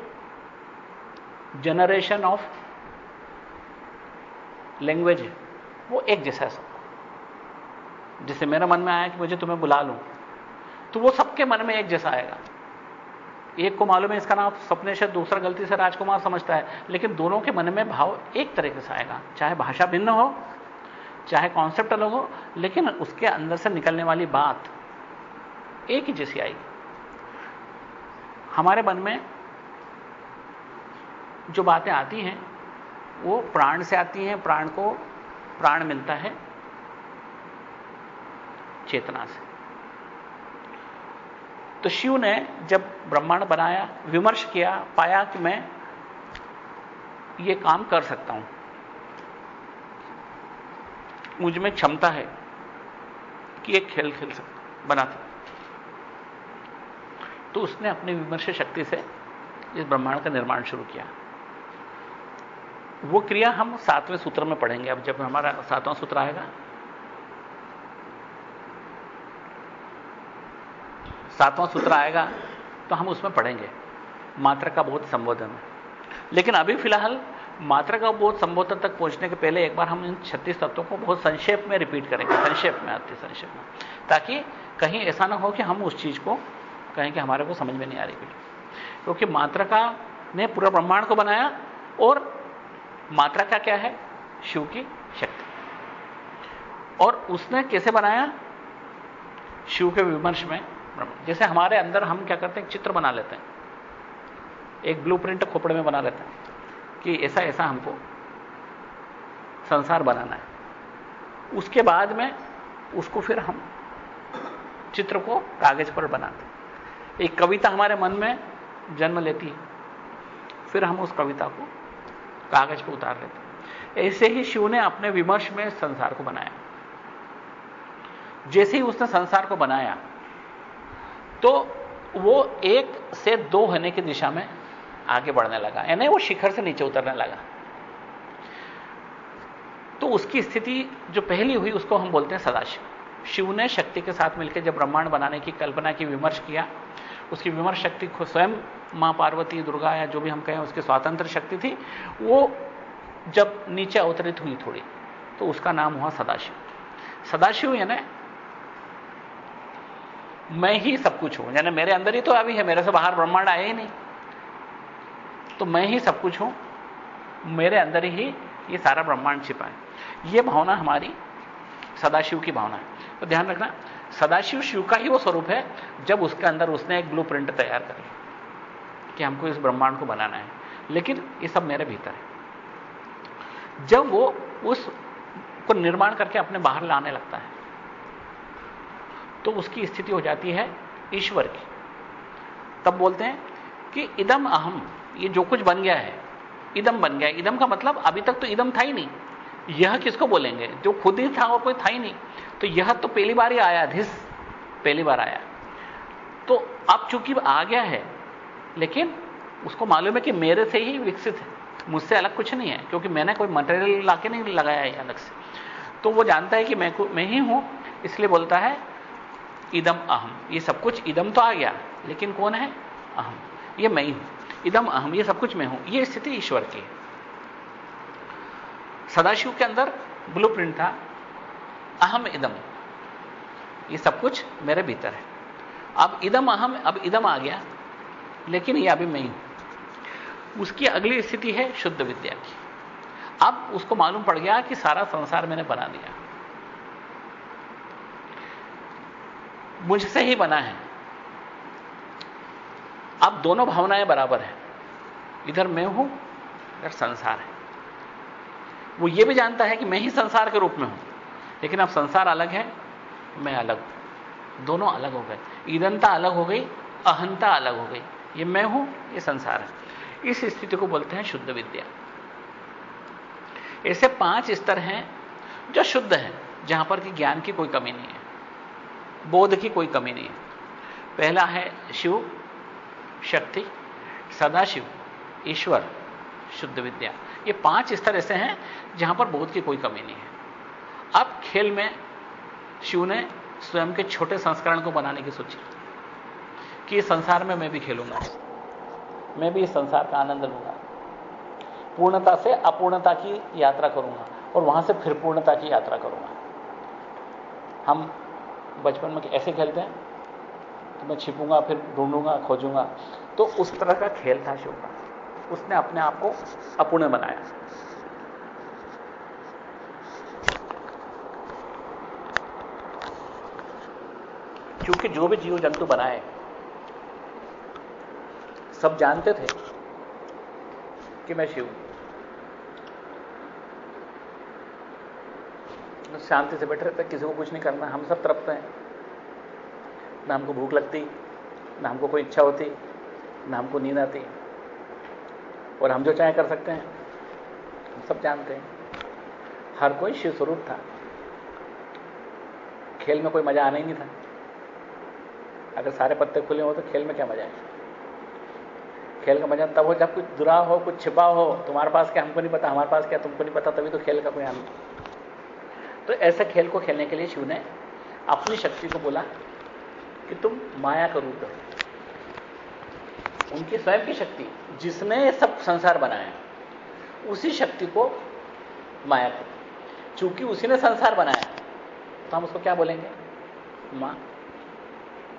generation of language है, वो एक जैसा है सबको। जैसे मेरे मन में आया कि मुझे तुम्हें बुला लूँ तो वो सबके मन में एक जैसा आएगा। एक को मालूम है इसका नाम सपने से दूसरा गलती से राजकुमार समझता है, लेकिन दोनों के मन में भाव एक तरीके से आएगा चाहे भाषा भिन्न हो चाहे कॉन्सेप्ट अलग हो, लेकिन उसके अंदर से निकलने वाली बात एक ही जैसी आएगी। हमारे मन में जो बातें आती हैं, वो प्राण से आती हैं, प्राण को प्राण मिलता है, चेतना से। तो शिव ने जब ब्रह्मांड बनाया, विमर्श किया, पाया कि मैं ये काम कर सकता हूँ। मुझमें क्षमता है कि एक खेल खेल सकता बना सकता तो उसने अपनी विमर्श शक्ति से इस ब्रह्मांड का निर्माण शुरू किया। वो क्रिया हम सातवें सूत्र में पढ़ेंगे। अब जब हमारा सातवां सूत्र आएगा, सातवां सूत्र आएगा तो हम उसमें पढ़ेंगे। मात्रा का बहुत संबोधन लेकिन अभी फ़िलहाल मात्रा का बोध संबोधन तक पहुँचने के पहले एक बार हम इन छत्तीस तत्वों को बहुत संक्षेप में रिपीट करेंगे। संक्षेप में आती संक्षेप में। ताकि कहीं ऐसा ना हो कि हम उस चीज़ को कहें कि हमारे को समझ में नहीं आ रही क्योंकि मात्रा का ने पूरा ब्रह्मांड को बनाया और मात्रा का क्या है? शिव की शक्ति। और उसने कैसे बनाया? शिव के विमर्श में जैसे हमारे अंदर हम क्या करते हैं? चित्र बना लेते हैं। एक ब्लूप्रिंट खोपड़े में बना लेते हैं। कि ऐसा ऐसा हमको संसार बनाना है। उसके बाद में उसको फिर हम चित्र को कागज़ पर बनाते एक कविता हमारे मन में जन्म लेती है, फिर हम उस कविता को कागज़ पर उतार लेते ऐसे ही शिव ने अपने विमर्श में संसार को बनाया। जैसे ही उसने संसार को बनाया तो वो एक से दो होने की दिशा में आगे बढ़ने लगा। यानी वो शिखर से नीचे उतरने लगा। तो उसकी स्थिति जो पहली हुई, उसको हम बोलते हैं सदाशिव। शिव ने शक्ति के साथ मिलकर जब ब्रह्मांड बनाने की कल्पना की, विमर्श किया, उसकी विमर्श शक्ति को स्वयं माँ पार्वती, दुर्गा या जो भी हम कहें उसकी स्वातंत्र शक्ति थी, वो जब नीचे अवतरित हुई थोड़ी तो उसका नाम हुआ सदाशिव। सदाशिव यानी मैं ही सब कुछ हूँ, यानी मेरे अंदर ही तो अभी है, मेरे से बाहर ब्रह्मांड आया ही नहीं। तो मैं ही सब कुछ हूँ। मेरे अंदर ही ये सारा ब्रह्मांड छिपा है। ये भावना हमारी सदाशिव की भावना है। तो ध्यान रखना, सदाशिव शिव का ही वो स्वरूप है, जब उसके अंदर उसने एक ब्लू प्रिंट तैयार लिया कि हमको इस ब्रह्मांड को बनाना है। लेकिन ये सब मेरे भीतर है। जब वो उस को निर्माण करके अपने बाहर लाने लगता है तो उसकी स्थिति हो जाती है ईश्वर की। तब बोलते हैं कि इदम अहम ये जो कुछ बन गया है, इदम बन गया इदम का मतलब अभी तक तो इदम था ही नहीं। यह किसको बोलेंगे? जो खुद ही था और कोई था ही नहीं। तो यह तो पहली बार ही आया धिस पहली बार आया। तो अब चूँकि आ गया है, लेकिन उसको मालूम है कि मेरे से ही विकसित है। मुझसे अलग कुछ नहीं है, क्योंकि मैंने कोई मटेरियल लाके नहीं लगाया है अलग से। तो वो जानता है कि मैं मैं ही हूँ, इसलिए बोलता है, इदम अहम। ये सब कुछ इदम तो आ गया, लेकिन कौन है? अहम। ये मैं ही हूँ। इदम अहम, ये सब कुछ मैं हूँ। ये स्थिति ईश्वर की है। सदाशिव के अंदर ब्लू प्रिंट था। अहम, इदम। ये सब कुछ मेरे भीतर है। अब इदम, अहम, अब इदम आ गया, लेकिन ये अभी मैं ही हूँ। उसकी अगली स्थिति है शुद्ध विद्या की। अब उसको मालूम पड़ गया कि सारा संसार मैंने बना दिया। मुझसे ही बना है। अब दोनों भावनाएँ बराबर हैं। इधर मैं हूँ, इधर संसार है। वो ये भी जानता है कि मैं ही संसार के रूप में हूँ, लेकिन अब संसार अलग है, मैं अलग हूँ। दोनों अलग हो गए। ईदनता अलग हो गई, अहंता अलग हो गई। ये मैं हूँ, ये संसार है। इस स्थिति को बोलते हैं शुद्ध विद्या। ऐसे पाँच स्तर हैं जो शुद्ध हैं, जहाँ पर कि ज्ञान की कोई कमी नहीं है, बोध की कोई कमी नहीं है। पहला है शिव शक्ति, सदाशिव, ईश्वर, शुद्ध विद्या। ये पाँच स्तर ऐसे हैं, जहाँ पर बोध की कोई कमी नहीं है। अब खेल में शिव ने स्वयं के छोटे संस्करण को बनाने की सोची कि इस संसार में मैं भी खेलूँगा। मैं भी इस संसार का आनंद लूँगा। पूर्णता से अपूर्णता की यात्रा करूँगा और वहाँ से फिर पूर्णता की यात्रा करूँगा। हम बचपन में ऐसे खेलते हैं तो मैं छिपूँगा, फिर ढूंढूँगा, खोजूँगा। तो उस तरह का खेल था शिव का उसने अपने आप को अपूर्ण बनाया। क्योंकि जो भी जीव जंतु बनाए, सब जानते थे कि मैं शिव शांति से बैठे रहते, किसी को कुछ नहीं करना, हम सब तरफते हैं। ना हमको भूख लगती, ना हमको कोई इच्छा होती, ना हमको नींद आती। और हम जो चाहे कर सकते हैं, हम सब जानते हैं। हर कोई शिव स्वरूप था। खेल में कोई मज़ा आना ही नहीं था। अगर सारे पत्ते खुले हो तो खेल में क्या मज़ा है? खेल का मज़ा तब हो जब कुछ दुरा हो, कुछ छिपा हो, तुम्हारे पास क्या हमको नहीं पता, हमारे पास क्या तुमको नहीं पता, तभी तो खेल का कोई आनंद। तो ऐसे खेल को खेलने के लिए शिव ने अपनी शक्ति को बोला कि तुम माया का रूप हो उनकी स्वयं की शक्ति, जिसने सब संसार बनाया उसी शक्ति को माया को चूँकि उसी ने संसार बनाया तो हम उसको क्या बोलेंगे? माँ।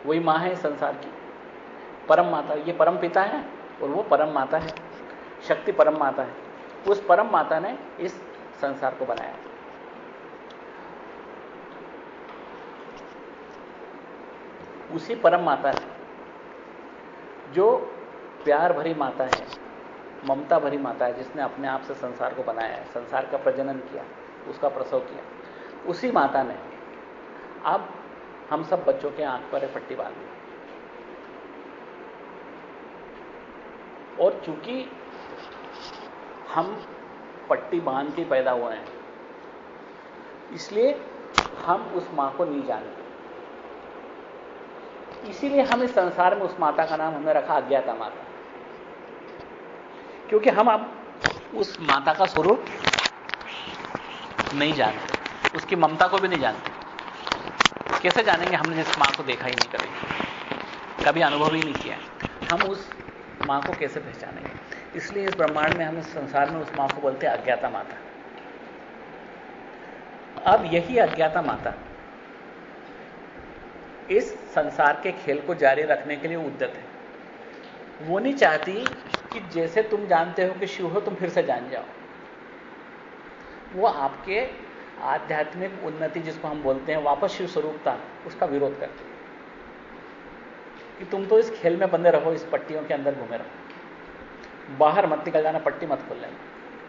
वही माँ है संसार की। परम माता, ये परम पिता है और वो परम माता है। शक्ति परम माता है। उस परम माता ने इस संसार को बनाया। उसी परम माता है। जो प्यार भरी माता है, ममता भरी माता है, जिसने अपने आप से संसार को बनाया है, संसार का प्रजनन किया, उसका प्रसव किया, उसी माता ने अब हम सब बच्चों के आँख पर पट्टी बाँध दी। और चूँकि हम पट्टी बाँध के पैदा हुए हैं, इसलिए हम उस माँ को नहीं जानते इसीलिए हम इस संसार में उस माता का नाम हमने रखा अज्ञाता माता। क्योंकि हम अब उस माता का स्वरूप नहीं जानते, उसकी ममता को भी नहीं जानते। कैसे जानेंगे हमने जिस माँ को देखा ही नहीं कभी? कभी अनुभव ही नहीं किया। हम उस माँ को कैसे पहचानेंगे? इसलिए इस ब्रह्मांड में हम इस संसार में उस माँ को बोलते हैं अज्ञाता माता। अब यही अज्ञाता माता इस संसार के खेल को जारी रखने के लिए उद्यत है। वो नहीं चाहती कि जैसे तुम जानते हो कि शिव हो, तुम फिर से जान जाओ। वो आपके आध्यात्मिक उन्नति जिसको हम बोलते हैं, वापस शिव स्वरूपता उसका विरोध करती है। कि तुम तो इस खेल में बंदे रहो, इस पट्टियों के अंदर घूमे रहो। बाहर मत निकल जाना, पट्टी मत खोल लेना।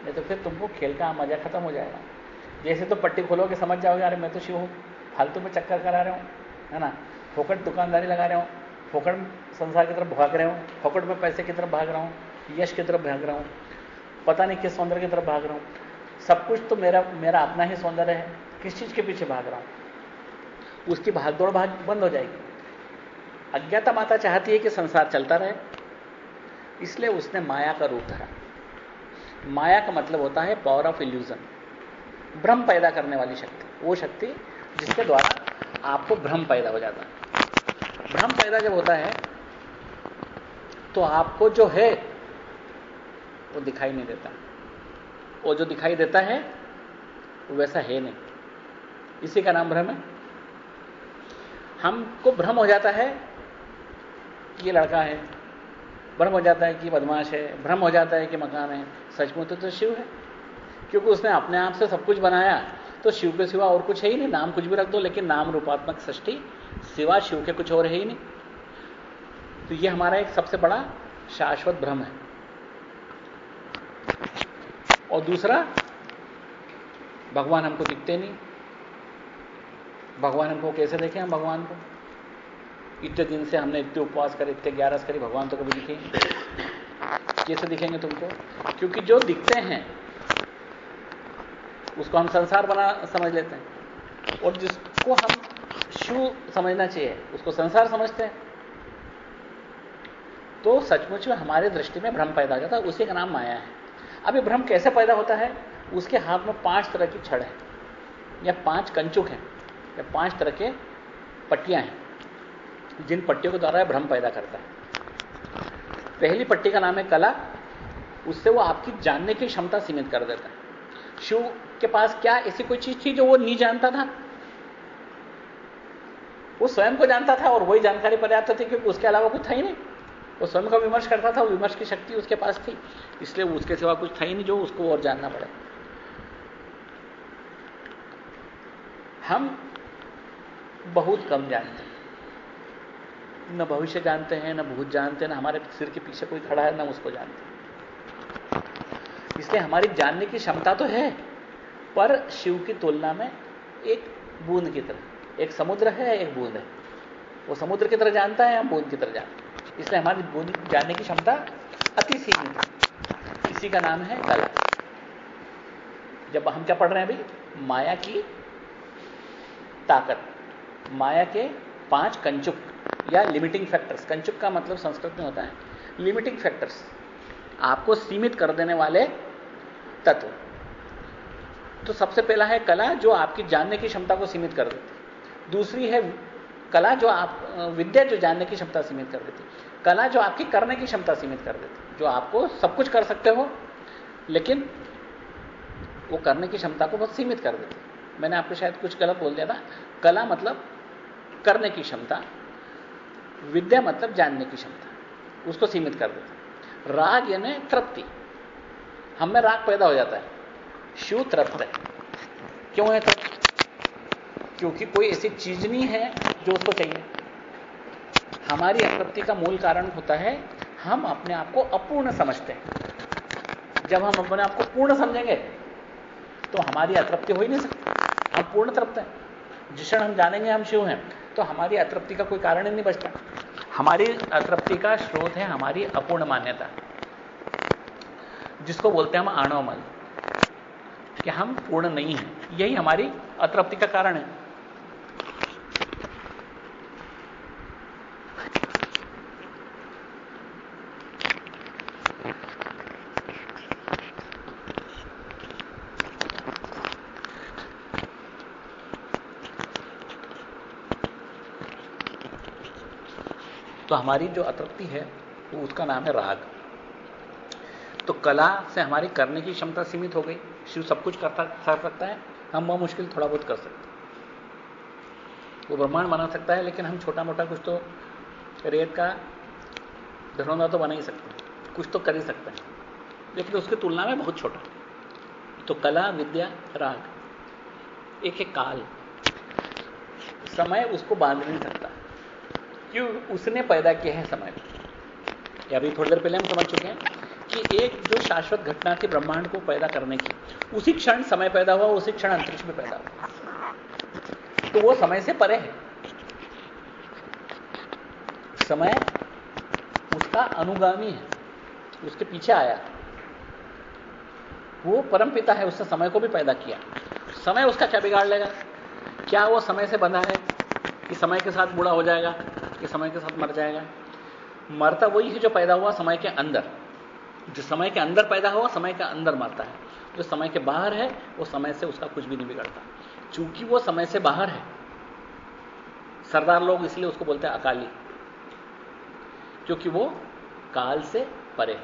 नहीं तो फिर तुमको खेल का मज़ा खत्म हो जाएगा। जैसे तो पट्टी खोलोगे, समझ जाओगे, अरे मैं तो शिव हूँ, फालतू में चक्कर करा रहा हूँ, है ना? फोकट दुकानदारी लगा रहे हो, फोकट संसार की तरफ़ भाग रहे हूँ, फोकट में पैसे की तरफ़ भाग रहा हूँ, यश की तरफ़ भाग रहा हूँ, पता नहीं किस सौंदर्य की तरफ़ भाग रहा हूँ। सब कुछ तो मेरा मेरा अपना ही सौंदर्य है, किस चीज़ के पीछे भाग रहा हूँ? उसकी भागदौड़ भाग बंद हो जाएगी। अज्ञाता माता चाहती है कि संसार चलता रहे, इसलिए उसने माया का रूप धरा। माया का मतलब होता है पावर ऑफ़ इल्यूजन भ्रम पैदा करने वाली शक्ति, वो शक्ति जिसके द्वारा आपको भ्रम पैदा हो जाता है। भ्रम पैदा जब होता है तो आपको जो है वो दिखाई नहीं देता। वो जो दिखाई देता है वो वैसा है नहीं। इसी का नाम भ्रम है। हमको भ्रम हो जाता है कि ये लड़का है। भ्रम हो जाता है कि बदमाश है। भ्रम हो जाता है कि मकान है। सचमुच तो, तो शिव है। क्योंकि उसने अपने आप से सब कुछ बनाया। तो शिव के सिवा और कुछ है ही नहीं, नाम कुछ भी रख दो, लेकिन नाम रूपात्मक सृष्टि, सिवा शिव के कुछ और है ही नहीं। तो ये हमारा एक सबसे बड़ा शाश्वत भ्रम है। और दूसरा, भगवान हमको दिखते नहीं। भगवान हमको कैसे देखें हम भगवान को? इतने दिन से हमने इतने उपवास करे, इतने ग्यारस करी, भगवान तो कभी दिखे कैसे दिखेंगे तुमको? क्योंकि जो दिखते हैं उसको हम संसार बना समझ लेते हैं। और जिसको हम शु समझना चाहिए, उसको संसार समझते हैं। तो सचमुच में हमारे दृष्टि में भ्रम पैदा हो जाता है, उसी का नाम माया है। अब ये भ्रम कैसे पैदा होता है? उसके हाथ में पाँच तरह की छड़ है, या पाँच कंचुक हैं, या पाँच तरह के पट्टियाँ हैं, जिन पट्टियों के द्वारा भ्रम पैदा करता है। पहली पट्टी का नाम है कला, उससे वो आपकी जानने की क्षमता सीमित कर देता है। शिव के पास क्या ऐसी कोई चीज़ थी जो वो नहीं जानता था? वो स्वयं को जानता था और वही जानकारी पर्याप्त थी क्योंकि उसके अलावा कुछ था ही नहीं। वो स्वयं का विमर्श करता था, विमर्श की शक्ति उसके पास थी। इसलिए उसके सिवा कुछ था ही नहीं जो उसको और जानना पड़े। हम बहुत कम जानते हैं। न भविष्य जानते हैं, न भूत जानते हैं न हमारे सिर के पीछे कोई खड़ा है, न उसको जानते। हैं इसलिए हमारी जानने की क्षमता तो है, पर शिव की तुलना में एक बूंद की तरह, एक समुद्र है, एक बूंद है। वो समुद्र की तरह जानता है हम बूंद की तरह जानते इसलिए हमारी बूंद जानने की क्षमता अति सीमित है। इसी का नाम है कला जब हम क्या पढ़ रहे हैं अभी? माया की ताकत, माया के पाँच कंचुक या लिमिटिंग फैक्टर्स कंचुक का मतलब संस्कृत में होता है। लिमिटिंग फैक्टर्स आपको सीमित कर देने वाले तत्व। तो सबसे पहला है कला, जो आपकी जानने की क्षमता को सीमित कर देती दूसरी है कला, जो आप, विद्या, जो जानने की क्षमता सीमित कर देती कला, जो आपकी करने की क्षमता सीमित कर देती जो आपको सब कुछ कर सकते हो, लेकिन वो करने की क्षमता को बहुत सीमित कर देती मैंने आपको शायद कुछ गलत बोल दिया था। कला मतलब करने की क्षमता, विद्या मतलब जानने की क्षमता, उसको सीमित कर देती राग यानी तृप्ति। हम राग पैदा हो जाता है। शिव तृप्त है। क्यों है तृप्त? क्योंकि कोई ऐसी चीज़ नहीं है जो उसको चाहिए। हमारी अतृप्ति का मूल कारण होता है, हम अपने आप को अपूर्ण समझते हैं। जब हम अपने आप को पूर्ण समझेंगे तो हमारी अतृप्ति हो ही नहीं सकती। हम पूर्ण तृप्त हैं। जिस क्षण हम जानेंगे हम शिव हैं तो हमारी अतृप्ति का कोई कारण ही नहीं बचता। हमारी अतृप्ति का स्रोत है हमारी अपूर्ण मान्यता, जिसको बोलते हैं हम आणवमल, कि हम पूर्ण नहीं हैं। यही हमारी अतृप्ति का कारण है। हमारी जो अतृप्ति है, वो उसका नाम है राग। तो कला से हमारी करने की क्षमता सीमित हो गई। शिव सब कुछ करता, कर सकता है, हम वह मुश्किल थोड़ा बहुत कर सकते वो ब्रह्मांड बना सकता है, लेकिन हम छोटा मोटा कुछ तो रेत का धनौंदा तो बना ही सकते कुछ तो कर ही सकते हैं। लेकिन उसकी तुलना में बहुत छोटा। तो कला, विद्या, राग एक एक काल, समय उसको बाँध नहीं सकता। क्यों उसने पैदा किया है समय या अभी थोड़ी देर पहले हम समझ चुके हैं कि एक जो शाश्वत घटना थी ब्रह्मांड को पैदा करने की, उसी क्षण समय पैदा हुआ, उसी क्षण अंतरिक्ष में पैदा हुआ। तो वो समय से परे है। समय उसका अनुगामी है, उसके पीछे आया। वो परमपिता है, उसने समय को भी पैदा किया। समय उसका क्या बिगाड़ लेगा? क्या वो समय से बंधा है कि समय के साथ बूढ़ा हो जाएगा? कि समय के साथ मर जाएगा। मरता वही है जो पैदा हुआ समय के अंदर। जो समय के अंदर पैदा हुआ, समय के अंदर मरता है। जो समय के बाहर है, वो समय से उसका कुछ भी नहीं बिगड़ता। चूँकि वो समय से बाहर है, सरदार लोग इसलिए उसको बोलते हैं अकाली। क्योंकि वो काल से परे है।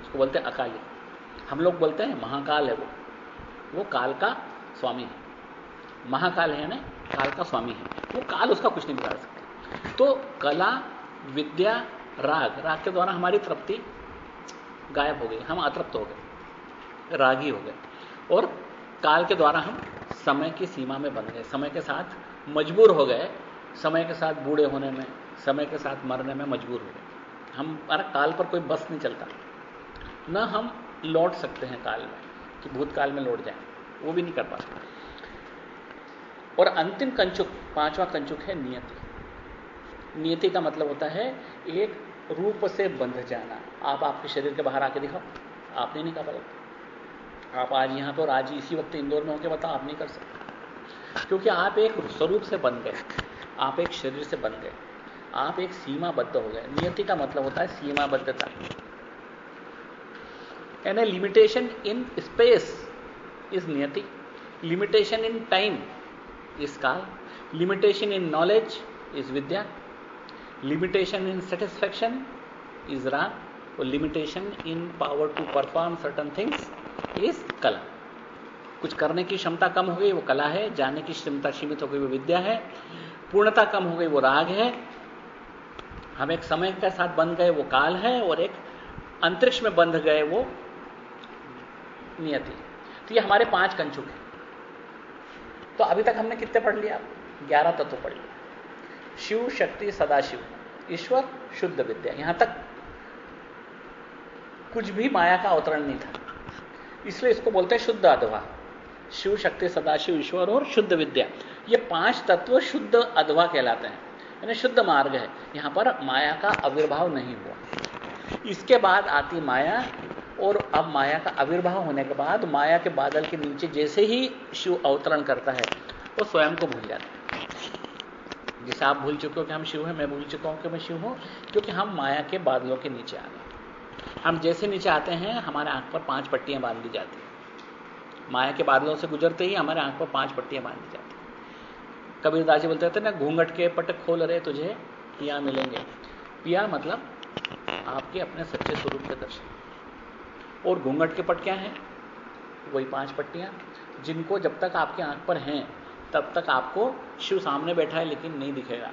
उसको बोलते हैं अकाली। हम लोग बोलते हैं महाकाल है वो। वो काल का स्वामी है। महाकाल है ना काल का स्वामी है। वो काल उसका कुछ नहीं बिगाड़ सकता। तो कला, विद्या, राग राग के द्वारा हमारी तृप्ति गायब हो गई, हम अतृप्त हो गए, रागी हो गए। और काल के द्वारा हम समय की सीमा में बन गए, समय के साथ मजबूर हो गए, समय के साथ बूढ़े होने में, समय के साथ मरने में मजबूर हो गए। हम, अरे काल पर कोई बस नहीं चलता, न हम लौट सकते हैं काल में, कि भूतकाल में लौट जाए, वो भी नहीं कर पाते। और अंतिम कंचुक, पांचवा कंचुक है नियति। नियति का मतलब होता है एक रूप से बंध जाना। आप आपके शरीर के बाहर आके दिखाओ। आप नहीं निकाल पाओगे आप आज यहाँ पर आज इसी वक्त इंदौर में होकर बताओ आप नहीं कर सकते। क्योंकि आप एक स्वरूप से बन गए। आप एक शरीर से बन गए। आप एक सीमाबद्ध हो गए। नियति का मतलब होता है सीमाबद्धता। यानी लिमिटेशन इन स्पेस इज़ नियति। लिमिटेशन इन टाइम इज़ काल। लिमिटेशन इन नॉलेज इज़ विद्या। लिमिटेशन इन सेटिस्फैक्शन इज़ राग और limitation in power to perform certain things is कला। कुछ करने की क्षमता कम हो गई, वो कला है। जानने की क्षमता सीमित हो गई, वो विद्या है। पूर्णता कम हो गई, वो राग है। हम एक समय के साथ बंध गए, वो काल है और एक अंतरिक्ष में बंध गए, वो नियति। तो ये हमारे पाँच कंचुक हैं। तो अभी तक हमने कितने पढ़ लिया? ग्यारह तत्व पढ़ लिया शिव शक्ति सदाशिव, ईश्वर शुद्ध विद्या। यहाँ तक कुछ भी माया का अवतरण नहीं था। इसलिए इसको बोलते हैं शुद्ध अधवा। शिव शक्ति सदाशिव, ईश्वर और शुद्ध विद्या। ये पाँच तत्व शुद्ध अधवा कहलाते हैं। यानी शुद्ध मार्ग है। यहाँ पर माया का आविर्भाव नहीं हुआ। इसके बाद आती माया और अब माया का आविर्भाव होने के बाद माया के बादल के नीचे जैसे ही शिव अवतरण करता है, वो स्वयं को भूल जाता है। जैसे आप भूल चुके हो कि हम शिव हैं, मैं भूल चुका हूँ कि मैं शिव हूँ, क्योंकि हम माया के बादलों के नीचे आ गए हम जैसे नीचे आते हैं, हमारे आँख पर पाँच पट्टियाँ बाँध दी जाती हैं। माया के बादलों से गुजरते ही हमारे आँख पर पाँच पट्टियाँ बाँध दी जाती कबीरदास जी बोलते थे ना, घूंघट के पट खोल रहे तुझे, पिया मिलेंगे। पिया मतलब आपके अपने सच्चे स्वरूप के दर्शन। और घूंघट के पट क्या है? वही पाँच पट्टियाँ, जिनको जब तक आपकी आँख पर हैं तब तक आपको शिव सामने बैठा है, लेकिन नहीं दिखेगा।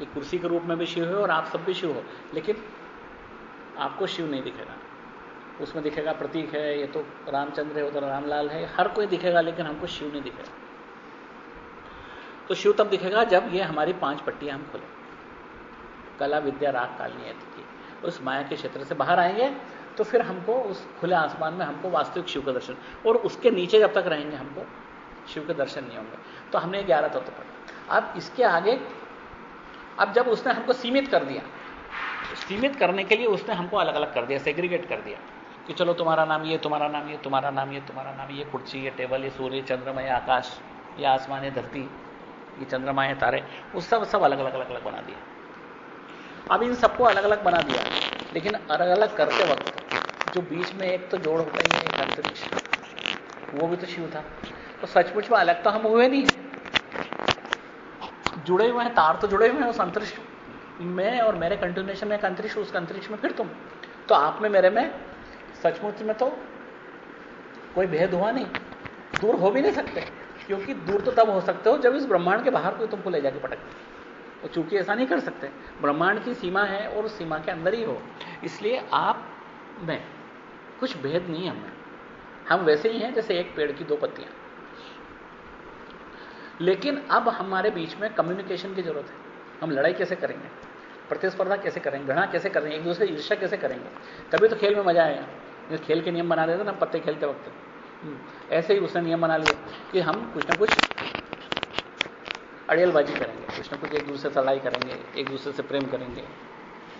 ये कुर्सी के रूप में भी शिव है और आप सब भी शिव हो, लेकिन आपको शिव नहीं दिखेगा। उसमें दिखेगा प्रतीक है, ये तो रामचंद्र है उधर रामलाल है, हर कोई दिखेगा, लेकिन हमको शिव नहीं दिखेगा। तो शिव तब दिखेगा जब ये हमारी पाँच पट्टियाँ हम खोलें। कला, विद्या, राग काल नियति की। उस माया के क्षेत्र से बाहर आएँगे तो फिर हमको उस खुले आसमान में हमको वास्तविक शिव का दर्शन, और उसके नीचे जब तक रहेंगे हमको शिव के दर्शन नहीं होंगे। तो हमने ग्यारह तत्व पढ़ा। अब इसके आगे, अब जब उसने हमको सीमित कर दिया, सीमित करने के लिए उसने हमको अलग अलग कर दिया सेग्रीगेट कर दिया कि चलो तुम्हारा नाम ये, तुम्हारा नाम ये, तुम्हारा नाम ये, तुम्हारा नाम ये, कुर्सी, ये टेबल, ये सूर्य, चंद्रमा, ये आकाश, ये आसमान, ये धरती, ये चंद्रमा, ये तारे उस सब सब अलग अलग अलग अलग बना दिया। अब इन सबको अलग अलग बना दिया, लेकिन अलग अलग करते वक्त जो बीच में एक तो जोड़ होता ही है अंतरिक्ष, वो भी तो शिव था। तो सचमुच में अलग तो हम हुए नहीं। जुड़े हुए हैं, तार तो जुड़े हुए हैं उस अंतरिक्ष में और मेरे कंटिन्यूएशन में एक अंतरिक्ष, उस अंतरिक्ष में फिर तुम। तो आप में, मेरे में, सचमुच में तो कोई भेद हुआ नहीं। दूर हो भी नहीं सकते, क्योंकि दूर तो तब हो सकते हो जब इस ब्रह्मांड के बाहर कोई तुमको ले जाके पटक तो चूँकि ऐसा नहीं कर सकते, ब्रह्मांड की सीमा है और उस सीमा के अंदर ही हो। इसलिए आप में कुछ भेद नहीं है हमें हम वैसे ही हैं, जैसे एक पेड़ की दो पत्तियाँ। लेकिन अब हमारे बीच में कम्युनिकेशन की ज़रूरत है। हम लड़ाई कैसे करेंगे? प्रतिस्पर्धा कैसे करेंगे? घृणा कैसे करेंगे? एक दूसरे ईर्षा कैसे करेंगे? तभी तो खेल में मज़ा आएगा खेल के नियम बना देते ना पत्ते खेलते वक्त। हम्म, ऐसे ही उसने नियम बना लिया कि हम कुछ ना कुछ अड़ियलबाजी करेंगे। कुछ ना कुछ एक दूसरे से लड़ाई करेंगे एक दूसरे से प्रेम करेंगे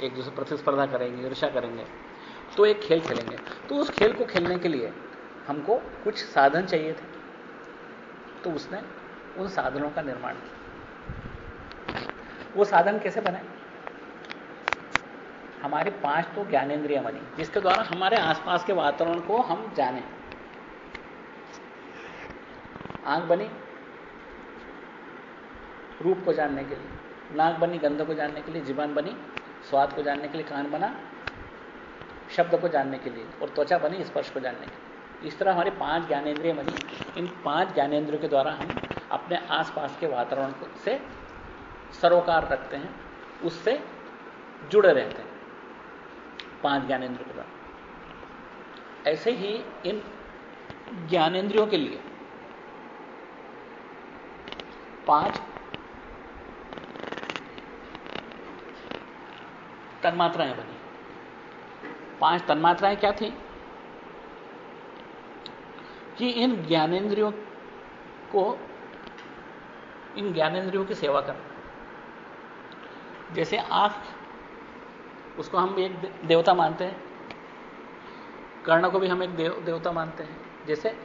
एक दूसरे प्रतिस्पर्धा करेंगे ईर्षा करेंगे। तो एक खेल खेलेंगे। तो उस खेल को खेलने के लिए हमको कुछ साधन चाहिए थे। तो उसने उन साधनों का निर्माण किया। वो साधन कैसे बने? हमारे पाँच तो ज्ञानेन्द्रिय बनी, जिसके द्वारा हमारे आसपास के वातावरण को हम जाने। आँख बनी रूप को जानने के लिए, नाक बनी गंध को जानने के लिए, जीवन बनी स्वाद को जानने के लिए, कान बना शब्द को जानने के लिए, और त्वचा बनी स्पर्श को जानने के लिए। इस तरह हमारे पाँच ज्ञानेन्द्रिय बनी। इन पाँच ज्ञानेन्द्रियों के द्वारा हम अपने आसपास के वातावरण से सरोकार रखते हैं। उससे जुड़े रहते हैं। पाँच ज्ञानेन्द्रियों के द्वारा। ऐसे ही इन ज्ञानेन्द्रियों के लिए पाँच तन्मात्राएँ बनी। पाँच तन्मात्राएँ क्या थी? कि इन ज्ञानेन्द्रियों को इन ज्ञानेन्द्रियों की सेवा करना। जैसे आँख उसको हम एक देवता मानते हैं। कर्ण को भी हम एक देव, देवता मानते हैं। जैसे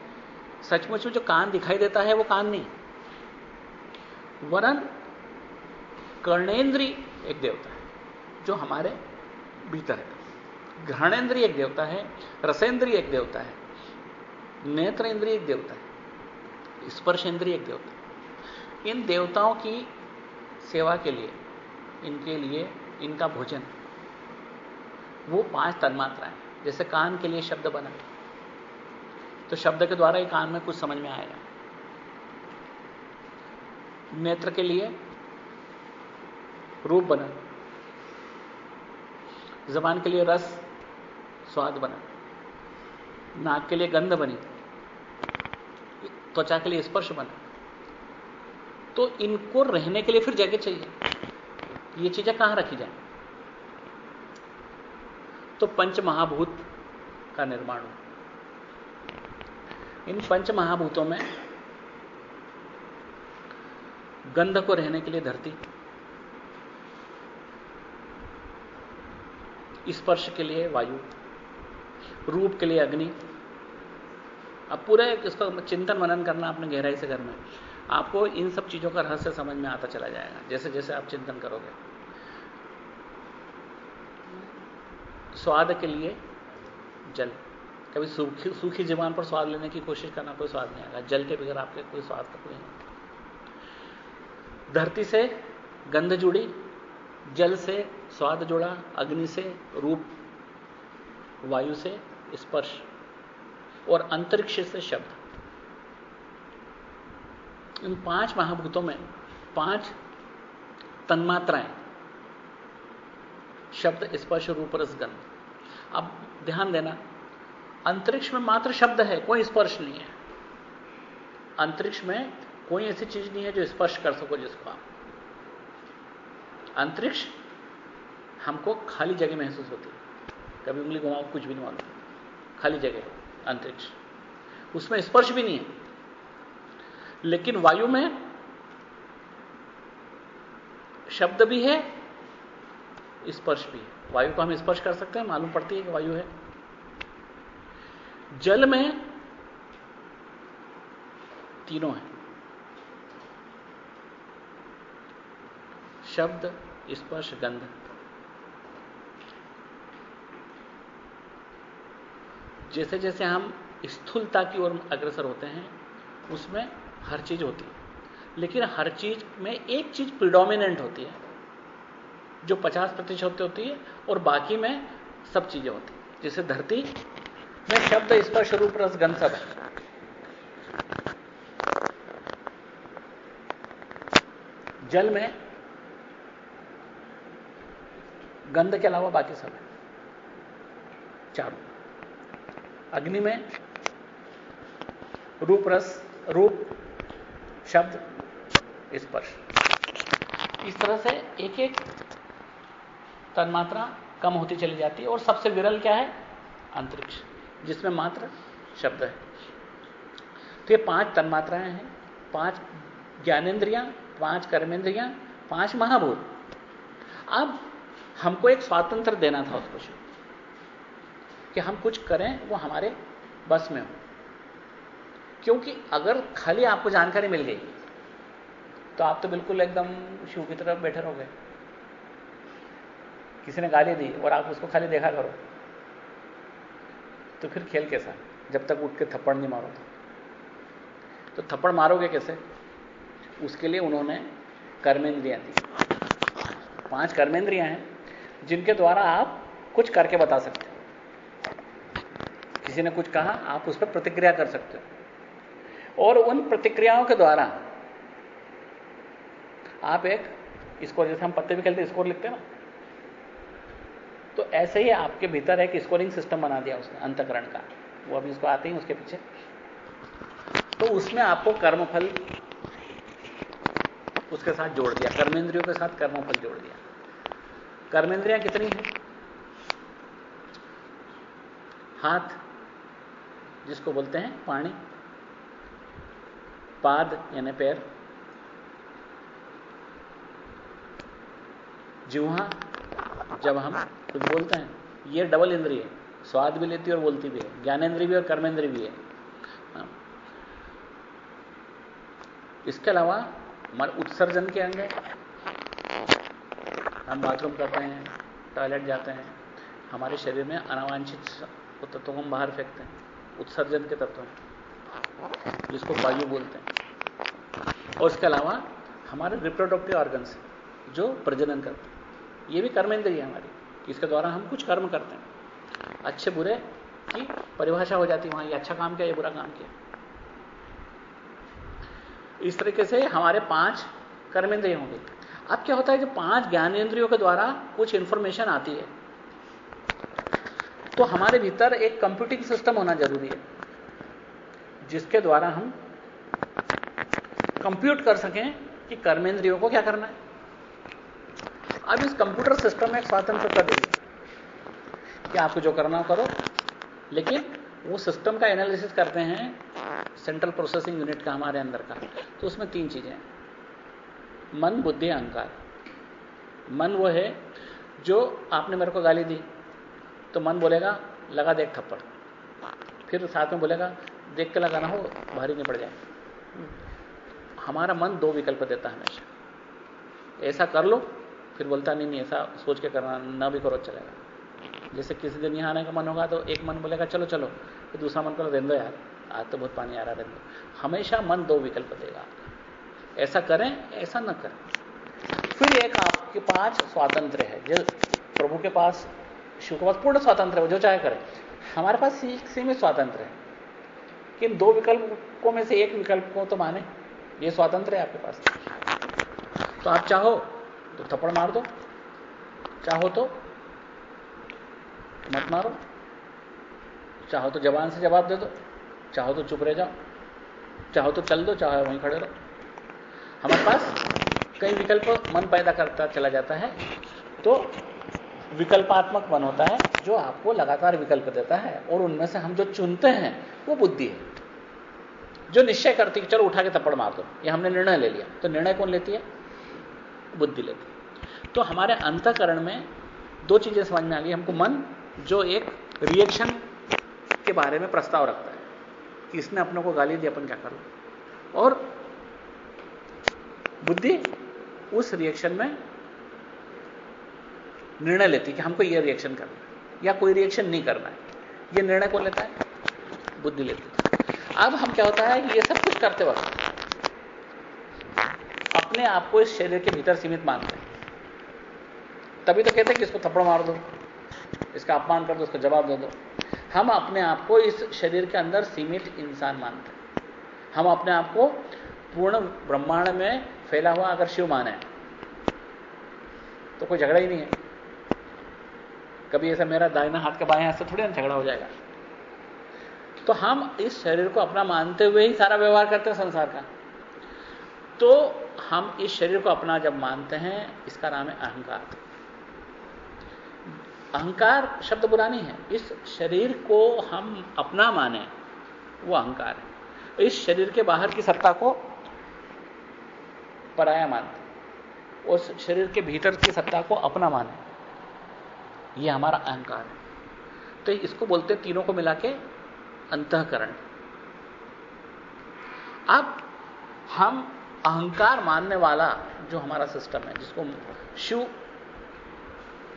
सचमुच में जो कान दिखाई देता है वो कान नहीं। वरन कर्णेन्द्री एक देवता है जो हमारे भीतर है। घृणेन्द्रीय एक देवता है रसेंद्रीय एक देवता है नेत्र इंद्रिय एक देवता है स्पर्श इंद्रिय एक देवता है। इन देवताओं की सेवा के लिए, इनके लिए इनका भोजन। वो पाँच तन्मात्राएँ जैसे कान के लिए शब्द बना। तो शब्द के द्वारा ही कान में कुछ समझ में आएगा। नेत्र के लिए रूप बना। जबान के लिए रस, स्वाद बना। नाक के लिए गंध बनी। त्वचा के लिए स्पर्श बना। तो इनको रहने के लिए फिर जगह चाहिए। ये चीज़ें कहाँ रखी जाए? तो पंच महाभूत का निर्माण हो इन पंच महाभूतों में गंध को रहने के लिए धरती, स्पर्श के लिए वायु, रूप के लिए अग्नि, अब पूरे इसका चिंतन मनन करना आपने गहराई से करना आपको इन सब चीज़ों का रहस्य समझ में आता चला जाएगा। जैसे जैसे आप चिंतन करोगे। स्वाद के लिए जल। कभी सूखी सूखी जीवान पर स्वाद लेने की कोशिश करना कोई स्वाद नहीं आएगा। जल के बगैर आपके कोई स्वाद का कोई नहीं। धरती से गंध जुड़ी, जल से स्वाद जुड़ा, अग्नि से रूप, वायु से स्पर्श, और अंतरिक्ष से शब्द। इन पाँच महाभूतों में पाँच तन्मात्राएँ। शब्द, स्पर्श, रूप, रस, गंध। अब ध्यान देना, अंतरिक्ष में मात्र शब्द है, कोई स्पर्श नहीं है। अंतरिक्ष में कोई ऐसी चीज़ नहीं है जो स्पर्श कर सको जिसको आप। अंतरिक्ष हमको खाली जगह महसूस होती है। कभी उंगली घुमाओ, कुछ भी नहीं मालूम। खाली जगह अंतरिक्ष। उसमें स्पर्श भी नहीं है। लेकिन वायु में शब्द भी है, स्पर्श भी है। वायु को हम स्पर्श कर सकते हैं, मालूम पड़ती है कि वायु है। जल में तीनों है। शब्द, स्पर्श, गंध। जैसे जैसे हम स्थूलता की ओर अग्रसर होते हैं, उसमें हर चीज़ होती है। लेकिन हर चीज़ में एक चीज़ प्रिडोमिनेंट होती है, जो 50 प्रतिशत होती है और बाकी में सब चीज़ें होती है। जैसे धरती में शब्द स्पर्श रूप रस गंध सब है। जल में गंध के अलावा बाकी सब है। चारों। अग्नि में रूप रस, रूप शब्द स्पर्श इस तरह से एक एक तन्मात्रा कम होती चली जाती है और सबसे विरल क्या है? अंतरिक्ष, जिसमें मात्र शब्द है। तो ये पाँच तन्मात्राएँ हैं, पाँच ज्ञानेन्द्रियाँ, पाँच कर्मेंद्रियाँ, पाँच महाभूत। अब हमको एक स्वातंत्र देना था उसको कि हम कुछ करें, वो हमारे बस में हो। क्योंकि अगर खाली आपको जानकारी मिल गई तो आप तो बिल्कुल एकदम शिव की तरफ़ बैठे रहोगे। किसी ने गाली दी और आप उसको खाली देखा करो तो फिर खेल कैसा? जब तक उठ के थप्पड़ नहीं मारो तो थप्पड़ मारोगे कैसे? उसके लिए उन्होंने कर्मेंद्रियाँ दी। पाँच कर्मेंद्रियाँ हैं, जिनके द्वारा आप कुछ करके बता सकते हो। किसी ने कुछ कहा, आप उस पर प्रतिक्रिया कर सकते हो। और उन प्रतिक्रियाओं के द्वारा। आप एक स्कोर जैसे हम पत्ते भी खेलते स्कोर लिखते हैं ना? तो ऐसे ही आपके भीतर एक स्कोरिंग सिस्टम बना दिया उसने, अंतकरण का। वो अभी उसको आते ही उसके पीछे। तो उसमें आपको कर्मफल उसके साथ जोड़ दिया, कर्मेंद्रियों के साथ कर्मफल जोड़ दिया। कर्मेंद्रियाँ कितनी हैं? हाथ, जिसको बोलते हैं, पानी। पाद, यानी पैर। जिह्वा, जब हम कुछ बोलते हैं, ये डबल इंद्रिय है। स्वाद भी लेती है और बोलती भी है। ज्ञानेन्द्रिय भी और कर्मेंद्रिय भी है। हाँ। इसके अलावा, हमारे उत्सर्जन के अंग है। हम बाथरूम करते हैं, टॉयलेट जाते हैं। हमारे शरीर में अनावांछित तत्वों को हम बाहर फेंकते हैं। उत्सर्जन के तत्व जिसको वायु बोलते हैं। और इसके अलावा हमारे रिप्रोडक्टिव ऑर्गन्स जो प्रजनन करते हैं। ये भी कर्मेंद्रिय है हमारी इसके द्वारा हम कुछ कर्म करते हैं। अच्छे बुरे की परिभाषा हो जाती है वहाँ, ये अच्छा काम किया, ये बुरा काम किया। इस तरीके से हमारे पाँच कर्मेंद्रिय होंगे। अब क्या होता है कि पाँच ज्ञानेन्द्रियों के द्वारा कुछ इंफॉर्मेशन आती है तो हमारे भीतर एक कंप्यूटिंग सिस्टम होना ज़रूरी है। जिसके द्वारा हम कंप्यूट कर सकें कि कर्मेंद्रियों को क्या करना है। अब इस कंप्यूटर सिस्टम में एक स्वतंत्रता देगी कि आपको जो करना हो करो। लेकिन वो सिस्टम का एनालिसिस करते हैं सेंट्रल प्रोसेसिंग यूनिट का हमारे अंदर का। तो उसमें तीन चीज़ें हैं। मन, बुद्धि, अहंकार। मन वो है जो आपने मेरे को गाली दी। तो मन बोलेगा, लगा देख थप्पड़। फिर साथ में बोलेगा देख के लगाना हो, भारी नहीं पड़ जाए। हमारा मन दो विकल्प देता है हमेशा। ऐसा कर लो, फिर बोलता, नहीं नहीं, ऐसा सोच के करना, ना भी करो, चलेगा। जैसे किसी दिन यहाँ आने का मन होगा तो एक मन बोलेगा, चलो चलो। फिर दूसरा मन को रहने दो यार, आज तो बहुत पानी आ रहा रहने हमेशा मन दो विकल्प देगा। ऐसा करें, ऐसा न करें। फिर एक आपके पास स्वातंत्र है। जो प्रभु के पास, शिव के पास पूर्ण स्वातंत्र है जो चाहे करें। हमारे पास सीमित स्वातंत्र है। कि इन दो विकल्पों में से एक विकल्प को तो माने। ये स्वातंत्र है आपके पास। तो आप चाहो तो थप्पड़ मार दो। चाहो तो मत मारो। चाहो तो जवान से जवाब दे दो। चाहो तो चुप रह जाओ। चाहो तो चल दो, चाहो वहीं खड़े रहो। हमारे पास कई विकल्प मन पैदा करता चला जाता है। तो विकल्पात्मक मन होता है, जो आपको लगातार विकल्प देता है, और उनमें से हम जो चुनते हैं, वो बुद्धि है। जो निश्चय करती है चलो उठा के थप्पड़ मार दो, ये हमने निर्णय ले लिया तो निर्णय कौन लेती है? बुद्धि लेती है। तो हमारे अंतकरण में दो चीज़ें समझ में आ गई, हमको मन, जो एक रिएक्शन के बारे में प्रस्ताव रखता है, कि इसने अपनों को गाली दी अपन क्या करो? और बुद्धि उस रिएक्शन में निर्णय लेती है कि हमको यह रिएक्शन करना है, या कोई रिएक्शन नहीं करना है। यह निर्णय कौन लेता है? बुद्धि लेती है। अब हम क्या होता है कि ये सब कुछ करते वक्त अपने आप को इस शरीर के भीतर सीमित मानते हैं। तभी तो कहते हैं कि इसको थप्पड़ मार दो, इसका अपमान कर दो उसको जवाब दे दो। हम अपने आप को इस शरीर के अंदर सीमित इंसान मानते हैं। हम अपने आप को पूर्ण ब्रह्मांड में फैला हुआ अगर शिव माने तो कोई झगड़ा ही नहीं है। कभी ऐसा मेरा दाहिना हाथ के बाएँ हाथ से थोड़ी ना झगड़ा हो जाएगा। तो हम इस शरीर को अपना मानते हुए ही सारा व्यवहार करते हैं संसार का। तो हम इस शरीर को अपना जब मानते हैं, इसका नाम है अहंकार। अहंकार शब्द बुरा नहीं है। इस शरीर को हम अपना माने, वो अहंकार है। इस शरीर के बाहर की सत्ता को पराया मानते उस शरीर के भीतर की सत्ता को अपना माने। ये हमारा अहंकार है। तो इसको बोलते हैं तीनों को मिला के अंतकरण। अब हम अहंकार मानने वाला जो हमारा सिस्टम है, जिसको शिव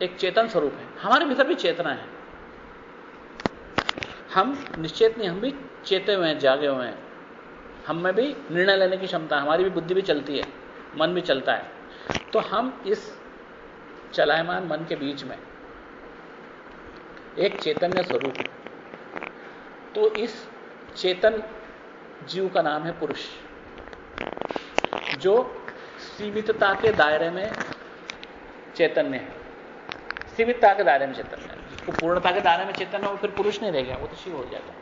एक चेतन स्वरूप है, हमारे भीतर भी चेतना है। हम निश्चेत नहीं, हम भी चेते हुए हैं, जागे हुए हैं। हम में भी निर्णय लेने की क्षमता हमारी भी बुद्धि भी चलती है, मन भी चलता है। तो हम इस चलायमान मन के बीच में एक चैतन्य स्वरूप। है तो इस चेतन जीव का नाम है पुरुष, जो सीमितता के दायरे में चैतन्य है। सीमितता के दायरे में चैतन्य है। पूर्णता के दायरे में चैतन्य वो फिर पुरुष नहीं रह गया, वो तो शिव हो जाएगा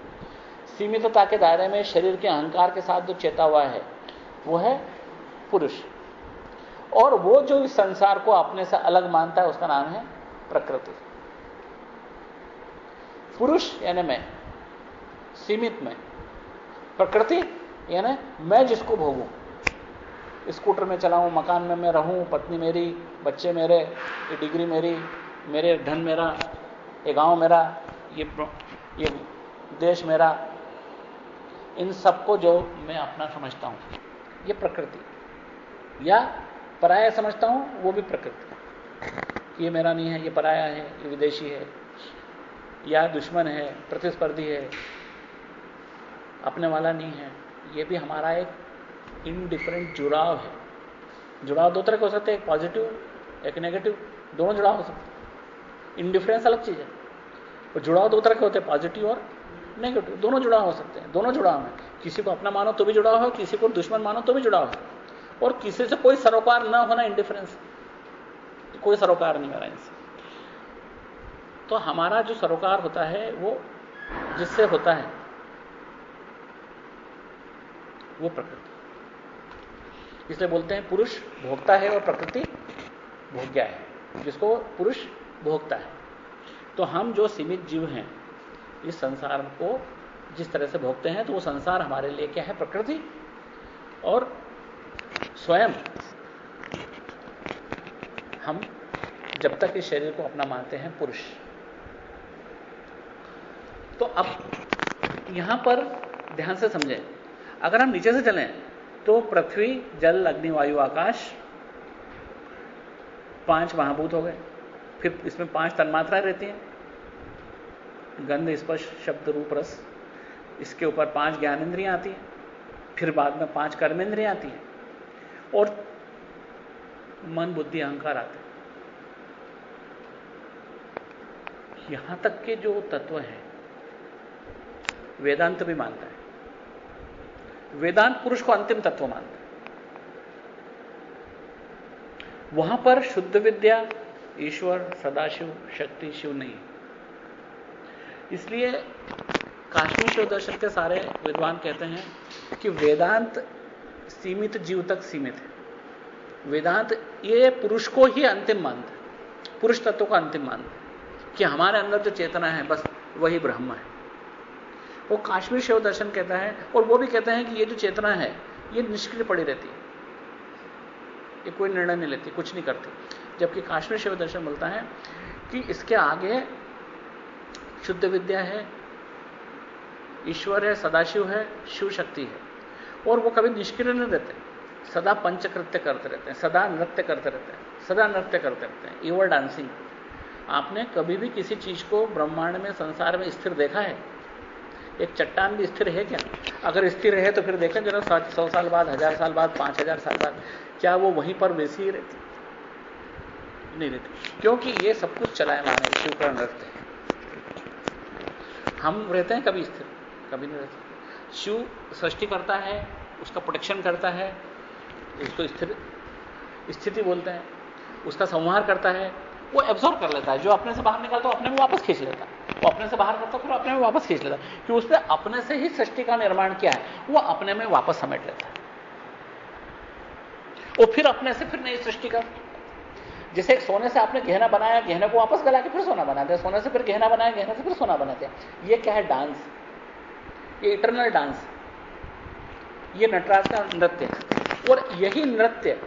सीमितता के दायरे में शरीर के अहंकार के साथ जो चेता हुआ है, वो है पुरुष। और वो जो इस संसार को अपने से अलग मानता है, उसका नाम है प्रकृति। पुरुष यानी मैं, सीमित में। प्रकृति यानी मैं जिसको भोगूं। स्कूटर में चलाऊं, मकान में मैं रहूँ, पत्नी मेरी, बच्चे मेरे, ये डिग्री मेरी, मेरे धन मेरा, ये गाँव मेरा, ये ये देश मेरा, इन सबको जो मैं अपना समझता हूँ, ये प्रकृति। या पराया समझता हूँ, वो भी प्रकृति। ये मेरा नहीं है, ये पराया है, ये विदेशी है या दुश्मन है, प्रतिस्पर्धी है, अपने वाला नहीं है, ये भी हमारा एक इनडिफरेंट जुड़ाव है। जुड़ाव दो तरह के हो सकते हैं, एक पॉजिटिव एक नेगेटिव दोनों जुड़ाव हो सकते हैं। इनडिफरेंस अलग चीज़ है। और जुड़ाव दो तरह के होते हैं पॉजिटिव और नेगेटिव दोनों जुड़ाव हो सकते हैं, दोनों जुड़ाव हैं। किसी को अपना मानो तो भी जुड़ाव है, किसी को दुश्मन मानो तो भी जुड़ाव है। और किसी से कोई सरोकार ना होना इंडिफरेंस कोई सरोकार नहीं मेरा इनसे। तो हमारा जो सरोकार होता है, वो जिससे होता है, वो प्रकृति। इसलिए बोलते हैं पुरुष भोगता है और प्रकृति भोग्या है। जिसको पुरुष भोगता है। तो हम जो सीमित जीव हैं, इस संसार को जिस तरह से भोगते हैं तो वो संसार हमारे लिए क्या है? प्रकृति। और स्वयं हम जब तक इस शरीर को अपना मानते हैं पुरुष। तो अब यहाँ पर ध्यान से समझें। अगर हम नीचे से चलें तो पृथ्वी, जल, अग्नि, वायु, आकाश पाँच महाभूत हो गए। फिर इसमें पाँच तन्मात्राएँ रहती हैं। गंध, स्पर्श, शब्द, रूप, रस। इसके ऊपर पाँच ज्ञानेन्द्रियाँ आती हैं। फिर बाद में पाँच कर्मेंद्रियाँ आती हैं। और मन, बुद्धि, अहंकार आते हैं। यहाँ तक के जो तत्व हैं वेदांत भी मानता है। वेदांत पुरुष को अंतिम तत्व मानता है। वहाँ पर शुद्ध विद्या, ईश्वर, सदाशिव, शक्ति, शिव नहीं। इसलिए काश्मीर शिव दर्शन के सारे विद्वान कहते हैं कि वेदांत सीमित जीव तक सीमित है। वेदांत ये पुरुष को ही अंतिम मानता है। पुरुष तत्व का अंतिम मानता है कि हमारे अंदर जो चेतना है, बस वही ब्रह्म है। वो काश्मीर शिव दर्शन कहता है और वो भी कहते हैं कि ये जो चेतना है, ये निष्क्रिय पड़ी रहती है। ये कोई निर्णय नहीं लेती, कुछ नहीं करती। जबकि काश्मीर शिव दर्शन बोलता है कि इसके आगे शुद्ध विद्या है, ईश्वर है, सदाशिव है, शिव शक्ति है। और वो कभी निष्क्रिय नहीं रहते, सदा पंचकृत्य करते रहते हैं, सदा नृत्य करते रहते हैं, सदा नृत्य करते रहते हैं। इवर डांसिंग आपने कभी भी किसी चीज़ को ब्रह्मांड में, संसार में स्थिर देखा है? एक चट्टान भी स्थिर है क्या? अगर स्थिर है तो फिर देखें जरा सौ साल बाद, हज़ार साल बाद, पाँच हज़ार साल बाद, क्या वो वहीं पर वैसी ही रहती? नहीं रहती। क्योंकि ये सब कुछ चलायमान है शिव का नृत्य है। हम रहते हैं कभी स्थिर, कभी नहीं रहते। शिव सृष्टि करता है, उसका प्रोटेक्शन करता है, उसको स्थिर, स्थिति बोलते हैं, उसका संहार करता है, वो एब्जॉर्व कर लेता है। जो अपने से बाहर निकलता है अपने में वापस खींच लेता है। वो अपने से बाहर करता फिर अपने में वापस खींच लेता कि उसने अपने से ही सृष्टि का निर्माण किया है, वो अपने में वापस समेट लेता है। वो फिर अपने से फिर नई सृष्टि का। जैसे एक सोने से आपने गहना बनाया, गहने को वापस गला के फिर सोना बना दिया। सोने से फिर गहना बनाया, गहने से फिर सोना बना दिया। ये क्या है डांस? ये इटरनल डांस ये नटराज का नृत्य। और यही नृत्य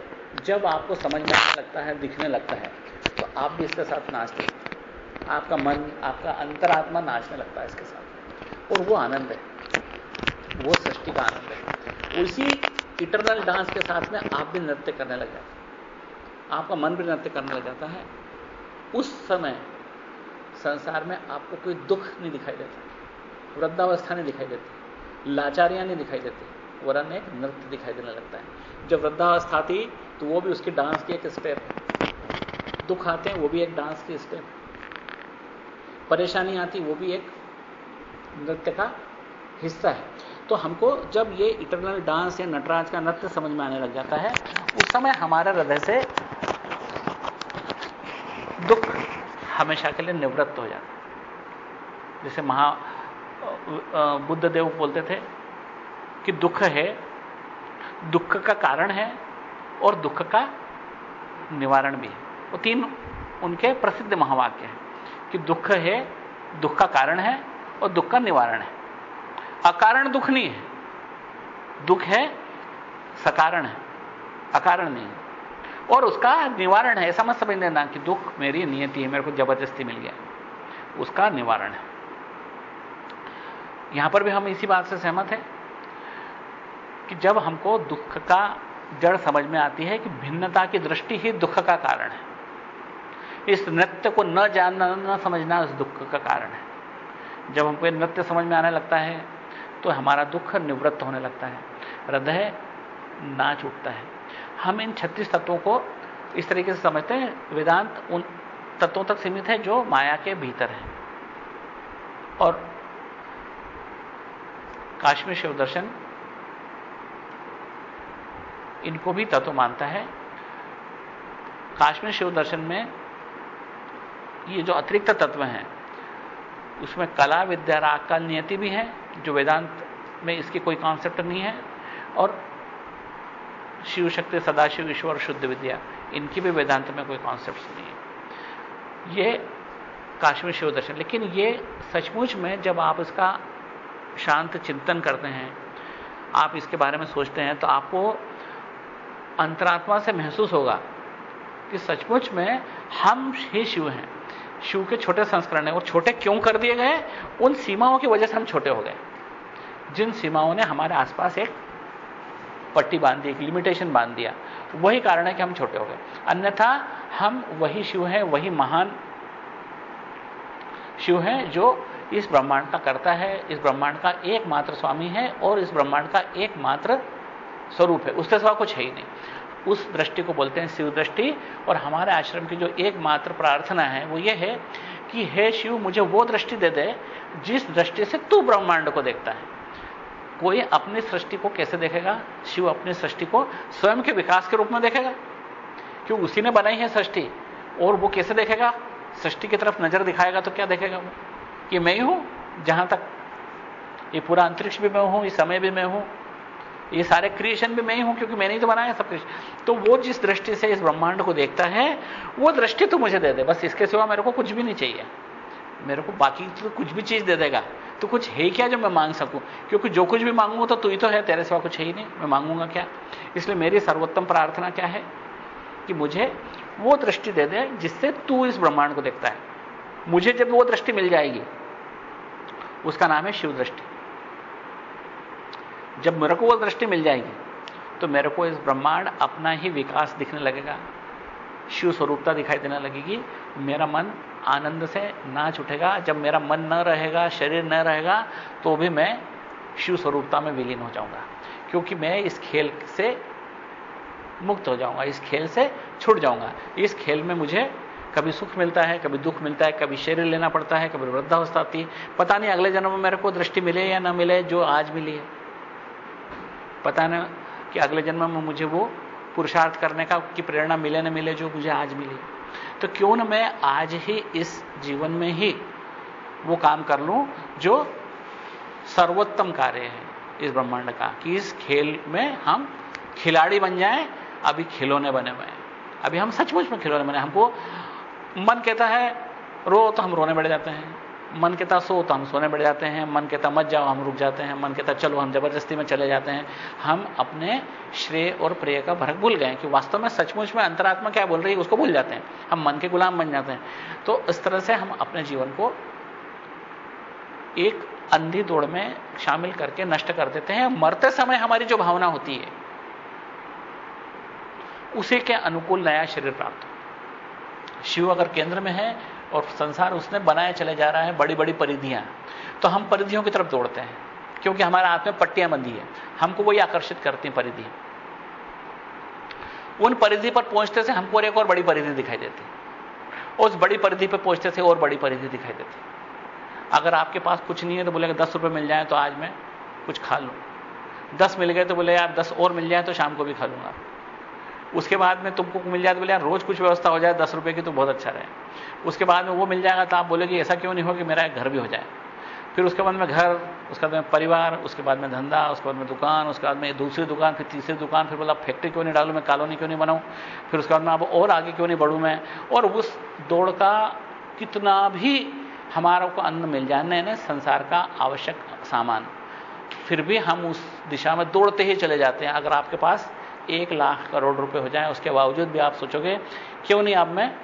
जब आपको समझ में आने लगता है, दिखने लगता है तो आप भी इसके साथ नाचते आपका मन, आपका अंतरात्मा नाचने लगता है इसके साथ। और वो आनंद है। वो सृष्टि का आनंद है। उसी इटरनल डांस के साथ में आप भी नृत्य करने लग जाते हैं। आपका मन भी नृत्य करने लग जाता है। उस समय संसार में आपको कोई दुख नहीं दिखाई देता। वृद्धावस्था नहीं दिखाई देती। लाचारियाँ नहीं दिखाई देती। वरन एक नृत्य दिखाई देने लगता है। जब वृद्धावस्था थी तो वो भी उसकी डांस की एक स्टेप है दुख आते हैं, वो भी एक डांस की स्टेप परेशानी आती, वो भी एक नृत्य का हिस्सा है। तो हमको जब ये इटरनल डांस या नटराज का नृत्य समझ में आने लग जाता है, उस समय हमारे हृदय से दुख हमेशा के लिए निवृत्त हो जाता है। जैसे महा बुद्ध देव बोलते थे कि दुख है, दुख का कारण है और दुख का निवारण भी है। वो तीन उनके प्रसिद्ध महावाक्य हैं। कि दुख है, दुख का कारण है और दुख का निवारण है। अकारण दुख नहीं है। दुख है, सकारण है। अकारण नहीं है। और उसका निवारण है, ऐसा मत समझ लेना कि दुख मेरी नियति है, मेरे को ज़बरदस्ती मिल गया उसका निवारण है। यहाँ पर भी हम इसी बात से सहमत हैं कि जब हमको दुख का जड़ समझ में आती है कि भिन्नता की दृष्टि ही दुख का कारण है। इस नृत्य को न जानना, न समझना उस दुख का कारण है। जब हमको नृत्य समझ में आने लगता है तो हमारा दुख निवृत्त होने लगता है। हृदय नाच उठता है। हम इन छत्तीस तत्वों को इस तरीके से समझते हैं। वेदांत उन तत्वों तक सीमित है जो माया के भीतर है। और काश्मीर शिव दर्शन इनको भी तत्व मानता है। काश्मीर शिव दर्शन में ये जो अतिरिक्त तत्व हैं, उसमें कला विद्या राग नियति भी है, जो वेदांत में इसकी कोई कॉन्सेप्ट नहीं है, और शिव शक्ति, सदाशिव, ईश्वर, शुद्ध विद्या, इनकी भी वेदांत में कोई कॉन्सेप्ट नहीं है। ये काश्मीर शिव दर्शन, लेकिन ये सचमुच में जब आप इसका शांत चिंतन करते हैं, आप इसके बारे में सोचते हैं तो आपको अंतरात्मा से महसूस होगा कि सचमुच में हम ही शिव हैं। शिव के छोटे संस्करण है और छोटे क्यों कर दिए गए उन सीमाओं की वजह से हम छोटे हो गए। जिन सीमाओं ने हमारे आसपास एक पट्टी बाँध दी, एक लिमिटेशन बाँध दिया, वही कारण है कि हम छोटे हो गए। अन्यथा, हम वही शिव हैं, वही महान शिव हैं, जो इस ब्रह्मांड का करता है, इस ब्रह्मांड का एकमात्र स्वामी है और इस ब्रह्मांड का एकमात्र स्वरूप है। उसके सिवा कुछ है ही नहीं। उस दृष्टि को बोलते हैं शिव दृष्टि और हमारे आश्रम की जो एकमात्र प्रार्थना है, वो ये है कि हे शिव, मुझे वो दृष्टि दे दे, जिस दृष्टि से तू ब्रह्मांड को देखता है। कोई अपनी सृष्टि को कैसे देखेगा? शिव अपनी सृष्टि को स्वयं के विकास के रूप में देखेगा? क्यों उसी ने बनाई है सृष्टि? और वो कैसे देखेगा? सृष्टि की तरफ़ नज़र दिखाएगा तो क्या देखेगा वो? कि मैं ही हूँ, जहाँ तक ये पूरा अंतरिक्ष भी मैं हूँ ये समय भी मैं हूँ। ये सारे क्रिएशन भी मैं ही हूँ, क्योंकि मैंने ही तो बनाया सब कुछ। तो वो जिस दृष्टि से इस ब्रह्मांड को देखता है, वो दृष्टि तो मुझे दे दे। बस इसके सिवा मेरे को कुछ भी नहीं चाहिए। मेरे को बाकी तो कुछ भी चीज़ दे देगा। तो कुछ है क्या जो मैं मांग सकूँ? क्योंकि जो कुछ भी मांगू तो तू ही तो है, तेरे सिवा कुछ है ही नहीं। मैं मांगूँगा क्या? इसलिए मेरी सर्वोत्तम प्रार्थना क्या है? कि मुझे वो दृष्टि दे दे जिससे तू इस ब्रह्मांड को देखता है। मुझे जब वो दृष्टि मिल जाएगी, उसका नाम है शिव दृष्टि जब मेरे को वो दृष्टि मिल जाएगी तो मेरे को इस ब्रह्मांड अपना ही विकास दिखने लगेगा। शिव स्वरूपता दिखाई देने लगेगी। मेरा मन आनंद से नाच उठेगा। जब मेरा मन न रहेगा, शरीर न रहेगा तो भी मैं शिव स्वरूपता में विलीन हो जाऊँगा। क्योंकि मैं इस खेल से मुक्त हो जाऊँगा, इस खेल से छूट जाऊँगा। इस खेल में मुझे कभी सुख मिलता है, कभी दुख मिलता है, कभी शरीर लेना पड़ता है, कभी वृद्धावस्था आती है। पता नहीं अगले जन्म में मेरे को दृष्टि मिले या ना मिले, जो आज मिली है। पता ना कि अगले जन्म में मुझे वो पुरुषार्थ करने का की प्रेरणा मिले ना मिले जो मुझे आज मिली। तो क्यों ना मैं आज ही इस जीवन में ही वो काम कर लूँ जो सर्वोत्तम कार्य है इस ब्रह्मांड का, कि इस खेल में हम खिलाड़ी बन जाएँ, अभी खिलौने बने हुए अभी हम सचमुच में खिलौने बने हमको मन कहता है, रो तो हम रोने बैठ जाते हैं। मन कहता सो तो हम सोने बैठ जाते हैं, मन कहता मत जाओ, हम रुक जाते हैं, मन कहता चलो, हम ज़बरदस्ती में चले जाते हैं। हम अपने श्रेय और प्रिय का भरक भूल गए कि वास्तव में सचमुच में अंतरात्मा क्या बोल रही है, उसको भूल जाते हैं। हम मन के गुलाम बन जाते हैं। तो इस तरह से हम अपने जीवन को एक अंधी दौड़ में शामिल करके नष्ट कर देते हैं। मरते समय हमारी जो भावना होती है, उसी के अनुकूल नया शरीर प्राप्त हो? शिव अगर केंद्र में है और संसार उसने बनाया चले जा रहा है बड़ी बड़ी परिधियाँ। तो हम परिधियों की तरफ़ दौड़ते हैं, क्योंकि हमारे हाथ में पट्टियाँ बंधी है। हमको वही आकर्षित करती हैं परिधि। उन परिधि पर पहुँचते से हमको एक और बड़ी परिधि दिखाई देती है। उस बड़ी परिधि पर पहुँचते से और बड़ी परिधि दिखाई देती है। अगर आपके पास कुछ नहीं है तो बोलेगा, दस रुपए मिल जाए तो आज मैं कुछ खा लूँ। दस मिल गए तो बोले, यार दस और मिल जाए तो शाम को भी खा लूँगा। उसके बाद में तुमको मिल जाए तो बोले, यार, रोज कुछ व्यवस्था हो जाए, दस रुपए की तो बहुत अच्छा रहे। उसके बाद में वो मिल जाएगा तो आप बोलेगी, ऐसा क्यों नहीं हो कि मेरा एक घर भी हो जाए? फिर उसके बाद में घर, उसके बाद में परिवार, उसके बाद में धंधा, उसके बाद में दुकान, उसके बाद में दूसरी दुकान, फिर तीसरी दुकान, फिर बोला, फैक्ट्री क्यों नहीं डालू मैं, कॉलोनी क्यों नहीं बनाऊँ? फिर उसके बाद में, अब और आगे क्यों नहीं बढ़ू मैं? और उस दौड़ का कितना भी हमारा को अन्न मिल जाने ने संसार का आवश्यक सामान, फिर भी हम उस दिशा में दौड़ते ही चले जाते हैं। अगर आपके पास एक लाख करोड़ रुपए हो जाए, उसके बावजूद भी आप सोचोगे, क्यों नहीं अब मैं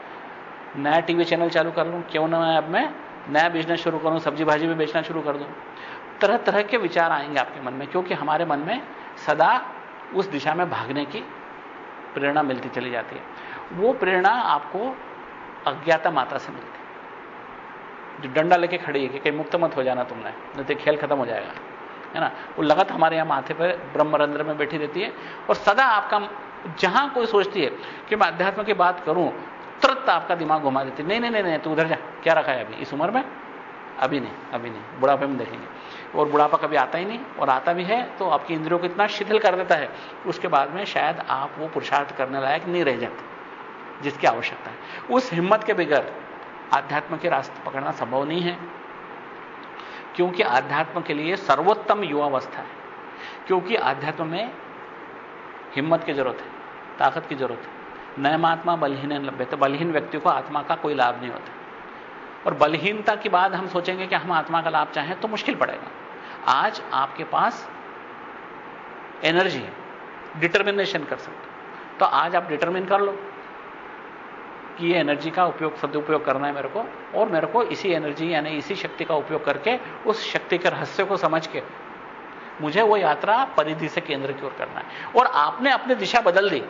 नया टीवी चैनल चालू कर लूँ? क्यों ना मैं अब मैं नया बिज़नेस शुरू करूँ? सब्ज़ी भाजी भी बेचना शुरू कर दूँ? तरह तरह के विचार आएँगे आपके मन में, क्योंकि हमारे मन में सदा उस दिशा में भागने की प्रेरणा मिलती चली जाती है। वो प्रेरणा आपको अज्ञाता मात्रा से मिलती है। जो डंडा लेके खड़ी है कि कहीं मुक्त मत हो जाना तुमने, नहीं तो खेल खत्म हो जाएगा। है ना? वो लगत हमारे यहाँ माथे पर ब्रह्मरंध्र में बैठी रहती है और सदा आपका जहाँ कोई सोचती है कि मैं अध्यात्म की बात करूँ, तुरंत आपका दिमाग घुमा देती नहीं नहीं नहीं नहीं, तू उधर जा, क्या रखा है अभी? इस उम्र में? अभी नहीं अभी नहीं, बुढ़ापे में देखेंगे। और बुढ़ापा कभी आता ही नहीं और आता भी है तो आपकी इंद्रियों को इतना शिथिल कर देता है उसके बाद में शायद आप वो पुरुषार्थ करने लायक नहीं रह जाते, जिसकी आवश्यकता है। उस हिम्मत के बगैर आध्यात्म के रास्ते पकड़ना संभव नहीं है। क्योंकि आध्यात्म के लिए सर्वोत्तम युवावस्था है। क्योंकि आध्यात्म में हिम्मत की ज़रूरत है, ताकत की ज़रूरत है। नयमात्मा बलहीन लभ्य तो बलहीन व्यक्ति को आत्मा का कोई लाभ नहीं होता। और बलहीनता के बाद हम सोचेंगे कि हम आत्मा का लाभ चाहें तो मुश्किल पड़ेगा। आज आपके पास एनर्जी है, डिटर्मिनेशन कर सकते तो आज आप डिटर्मिन कर लो। कि ये एनर्जी का उपयोग सदुपयोग करना है मेरे को, और मेरे को इसी एनर्जी यानी इसी शक्ति का उपयोग करके उस शक्ति के रहस्य को समझ के मुझे वो यात्रा परिधि से केंद्र की ओर करना है। और आपने अपनी दिशा बदल दी।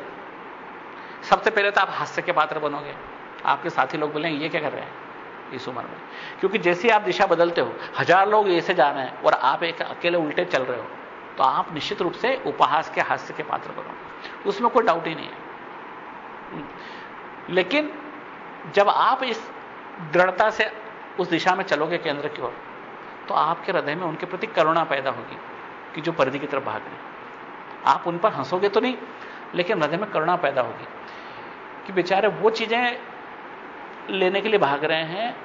सबसे पहले तो आप हास्य के पात्र बनोगे। आपके साथी लोग बोलेंगे, ये क्या कर रहे हैं? इस उम्र में। क्योंकि जैसे आप दिशा बदलते हो, हज़ार लोग ऐसे जा रहे हैं, और आप एक अकेले उल्टे चल रहे हो तो आप निश्चित रूप से उपहास के हास्य के पात्र बनोगे। उसमें कोई डाउट ही नहीं है। लेकिन जब आप इस दृढ़ता से उस दिशा में चलोगे केंद्र की ओर तो आपके हृदय में उनके प्रति करुणा पैदा होगी कि जो परिधि की तरफ़ भाग रहे आप उन पर हंसोगे तो नहीं, लेकिन हृदय में करुणा पैदा होगी कि बेचारे वो चीज़ें लेने के लिए भाग रहे हैं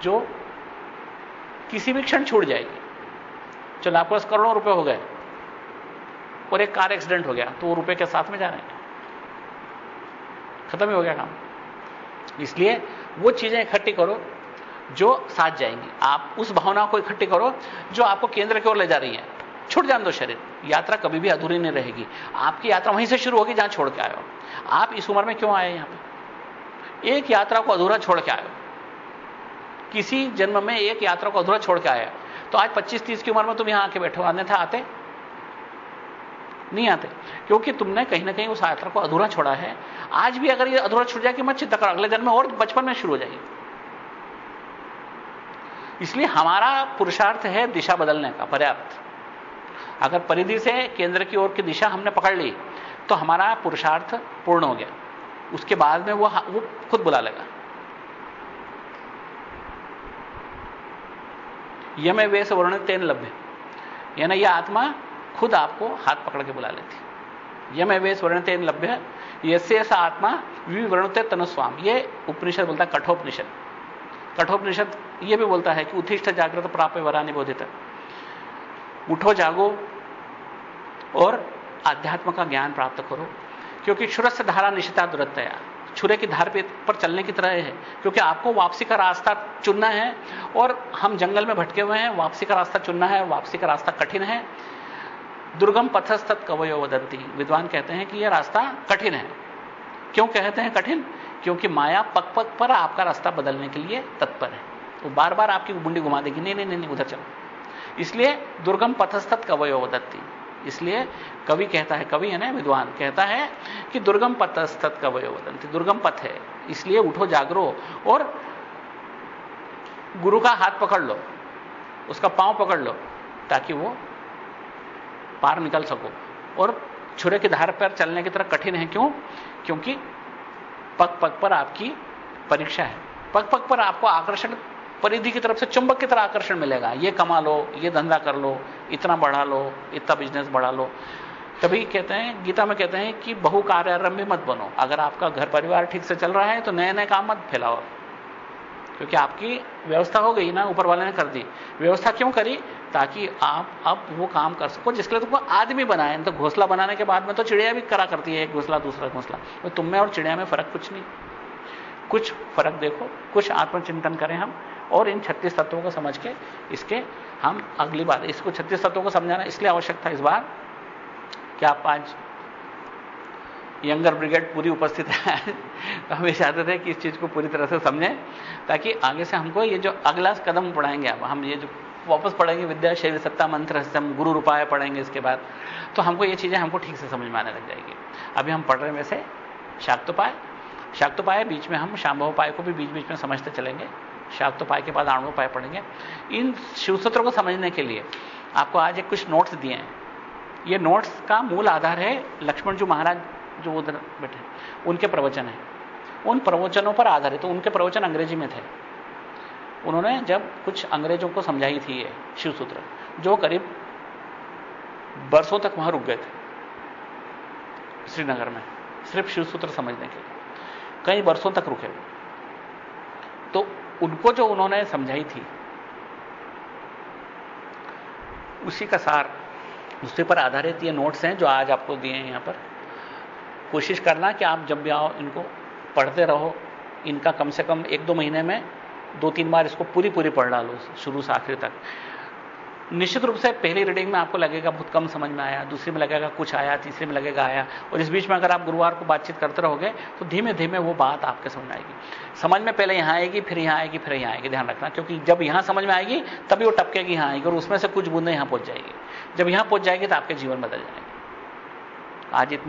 जो किसी भी क्षण छूट जाएगी। चलो, आपके पास करोड़ों रुपए हो गए और एक कार एक्सीडेंट हो गया तो वो रुपए के साथ में जा रहे हैं? खत्म ही हो गया काम। इसलिए वो चीज़ें इकट्ठी करो जो साथ जाएँगी। आप उस भावना को इकट्ठी करो जो आपको केंद्र की ओर ले जा रही है। छूट जान दो शरीर। यात्रा कभी भी अधूरी नहीं रहेगी। आपकी यात्रा वहीं से शुरू होगी जहाँ छोड़ के आयो आप इस उम्र में क्यों आए यहाँ पे? एक यात्रा को अधूरा छोड़ के हो। किसी जन्म में एक यात्रा को अधूरा छोड़ के आया तो आज 25-30 की उम्र में तुम यहाँ आके बैठो, अन्यथा आते नहीं आते। क्योंकि तुमने कहीं ना कहीं उस यात्रा को अधूरा छोड़ा है। आज भी अगर ये अधूरा छूट जाए कि मत चिंता कर, अगले जन्म में और बचपन में शुरू हो जाएगी। इसलिए हमारा पुरुषार्थ है दिशा बदलने का, पर्याप्त। अगर परिधि से केंद्र की ओर की दिशा हमने पकड़ ली तो हमारा पुरुषार्थ पूर्ण हो गया। उसके बाद में वो वो खुद बुला लेगा। यम वेश वर्ण तेन लभ्य यानी यह आत्मा खुद आपको हाथ पकड़ के बुला लेती यम वेश वर्ण तेन लभ्य यसे ऐसा आत्मा विवरणते तनुस्वाम। ये उपनिषद बोलता है कठोपनिषद। कठोपनिषद ये भी बोलता है कि उत्थिष्ठ जागृत प्राप्त वरा निबोधित। उठो, जागो और आध्यात्म का ज्ञान प्राप्त करो। क्योंकि क्षुरस्य धारा निश्चिता दुरतया छुरे की धार पर चलने की तरह है। क्योंकि आपको वापसी का रास्ता चुनना है और हम जंगल में भटके हुए हैं, वापसी का रास्ता चुनना है, वापसी का रास्ता कठिन है। दुर्गम पथस्तत कवयो वदंती विद्वान कहते हैं कि यह रास्ता कठिन है। क्यों कहते हैं कठिन? क्योंकि माया पक पक पर आपका रास्ता बदलने के लिए तत्पर है। वो बार बार आपकी मुंडी घुमा देगी, नहीं नहीं नहीं उधर चलो। इसलिए दुर्गम पथस्तत कवयो वदत्ती इसलिए कवि कहता है, कवि है ना विद्वान, कहता है कि दुर्गम पथस्तत कवयो वदंती दुर्गम पथ है। इसलिए उठो, जागरो और गुरु का हाथ पकड़ लो, उसका पाँव पकड़ लो, ताकि वो पार निकल सको। और छुरे की धार पर चलने की तरह कठिन है क्यों? क्योंकि पग पग पर आपकी परीक्षा है। पग पग पर आपको आकर्षण परिधि की तरफ़ से चुंबक की तरह आकर्षण मिलेगा। ये कमा लो, ये धंधा कर लो, इतना बढ़ा लो, इतना बिज़नेस बढ़ा लो। तभी कहते हैं, गीता में कहते हैं कि बहु कार्यारंभ मत बनो। अगर आपका घर परिवार ठीक से चल रहा है तो नए नए काम मत फैलाओ। क्योंकि आपकी व्यवस्था हो गई ना, ऊपर वाले ने कर दी। व्यवस्था क्यों करी? ताकि आप अब वो काम कर सको, जिसके लिए तुमको आदमी बनाए। तो घोसला बनाने के बाद में तो चिड़िया भी करा करती है, एक घोसला, दूसरा घोसला। तो तुम में और चिड़िया में फ़र्क कुछ नहीं। कुछ फ़र्क देखो, कुछ आत्मचिंतन करें हम, और इन छत्तीस तत्वों को समझ के इसके हम अगली बार, इसको छत्तीस तत्वों को समझाना इसलिए आवश्यक था इस बार कि आप आज यंगर ब्रिगेड पूरी उपस्थित है। तो हम ये चाहते थे कि इस चीज़ को पूरी तरह से समझें, ताकि आगे से हमको ये जो अगला कदम पढ़ाएँगे अब, हम ये जो वापस पढ़ेंगे विद्या शैवी सत्ता मंत्र हम गुरु रूपाय पढ़ेंगे इसके बाद तो हमको ये चीज़ें हमको ठीक से समझ में आने लग जाएगी। अभी हम पढ़ रहे हैं वैसे शाक्तोपाय। शाक्तोपाय बीच में हम, शाम्भवपाय को भी बीच बीच में समझते चलेंगे। शाक्तोपाय के बाद आणुपाय पढ़ेंगे। इन शिवसूत्रों को समझने के लिए आपको आज एक कुछ नोट्स दिए हैं। ये नोट्स का मूल आधार है लक्ष्मण जी महाराज जो उधर बैठे उनके प्रवचन है। उन प्रवचनों पर आधारित तो उनके प्रवचन अंग्रेज़ी में थे। उन्होंने जब कुछ अंग्रेज़ों को समझाई थी ये शिवसूत्र, जो करीब बरसों तक वहाँ रुक गए थे श्रीनगर में, सिर्फ़ शिवसूत्र समझने के लिए। कई वर्षों तक रुके। तो उनको जो उन्होंने समझाई थी, उसी का सार, उसी पर आधारित ये नोट्स हैं जो आज आपको दिए हैं यहाँ पर। कोशिश करना कि आप जब भी आओ, इनको पढ़ते रहो। इनका कम से कम एक दो महीने में दो तीन बार इसको पूरी पूरी पढ़ डालो, शुरू से आखिर तक। निश्चित रूप से पहली रीडिंग में आपको लगेगा बहुत कम समझ में आया, दूसरी में लगेगा कुछ आया, तीसरी में लगेगा आया, और इस बीच में अगर आप गुरुवार को बातचीत करते रहोगे तो धीमे धीमे वो बात आपके समझ में आएगी। समझ में पहले यहाँ आएगी, फिर यहाँ आएगी, फिर यहाँ आएगी, ध्यान रखना, क्योंकि जब यहाँ समझ में आएगी, तभी वो टपकेगी यहाँ आएगी, और उसमें से कुछ बूंदें यहाँ पहुँच जाएगी। जब यहाँ पहुँच जाएगी तो आपके जीवन बदल जाएँगे। आज इतने।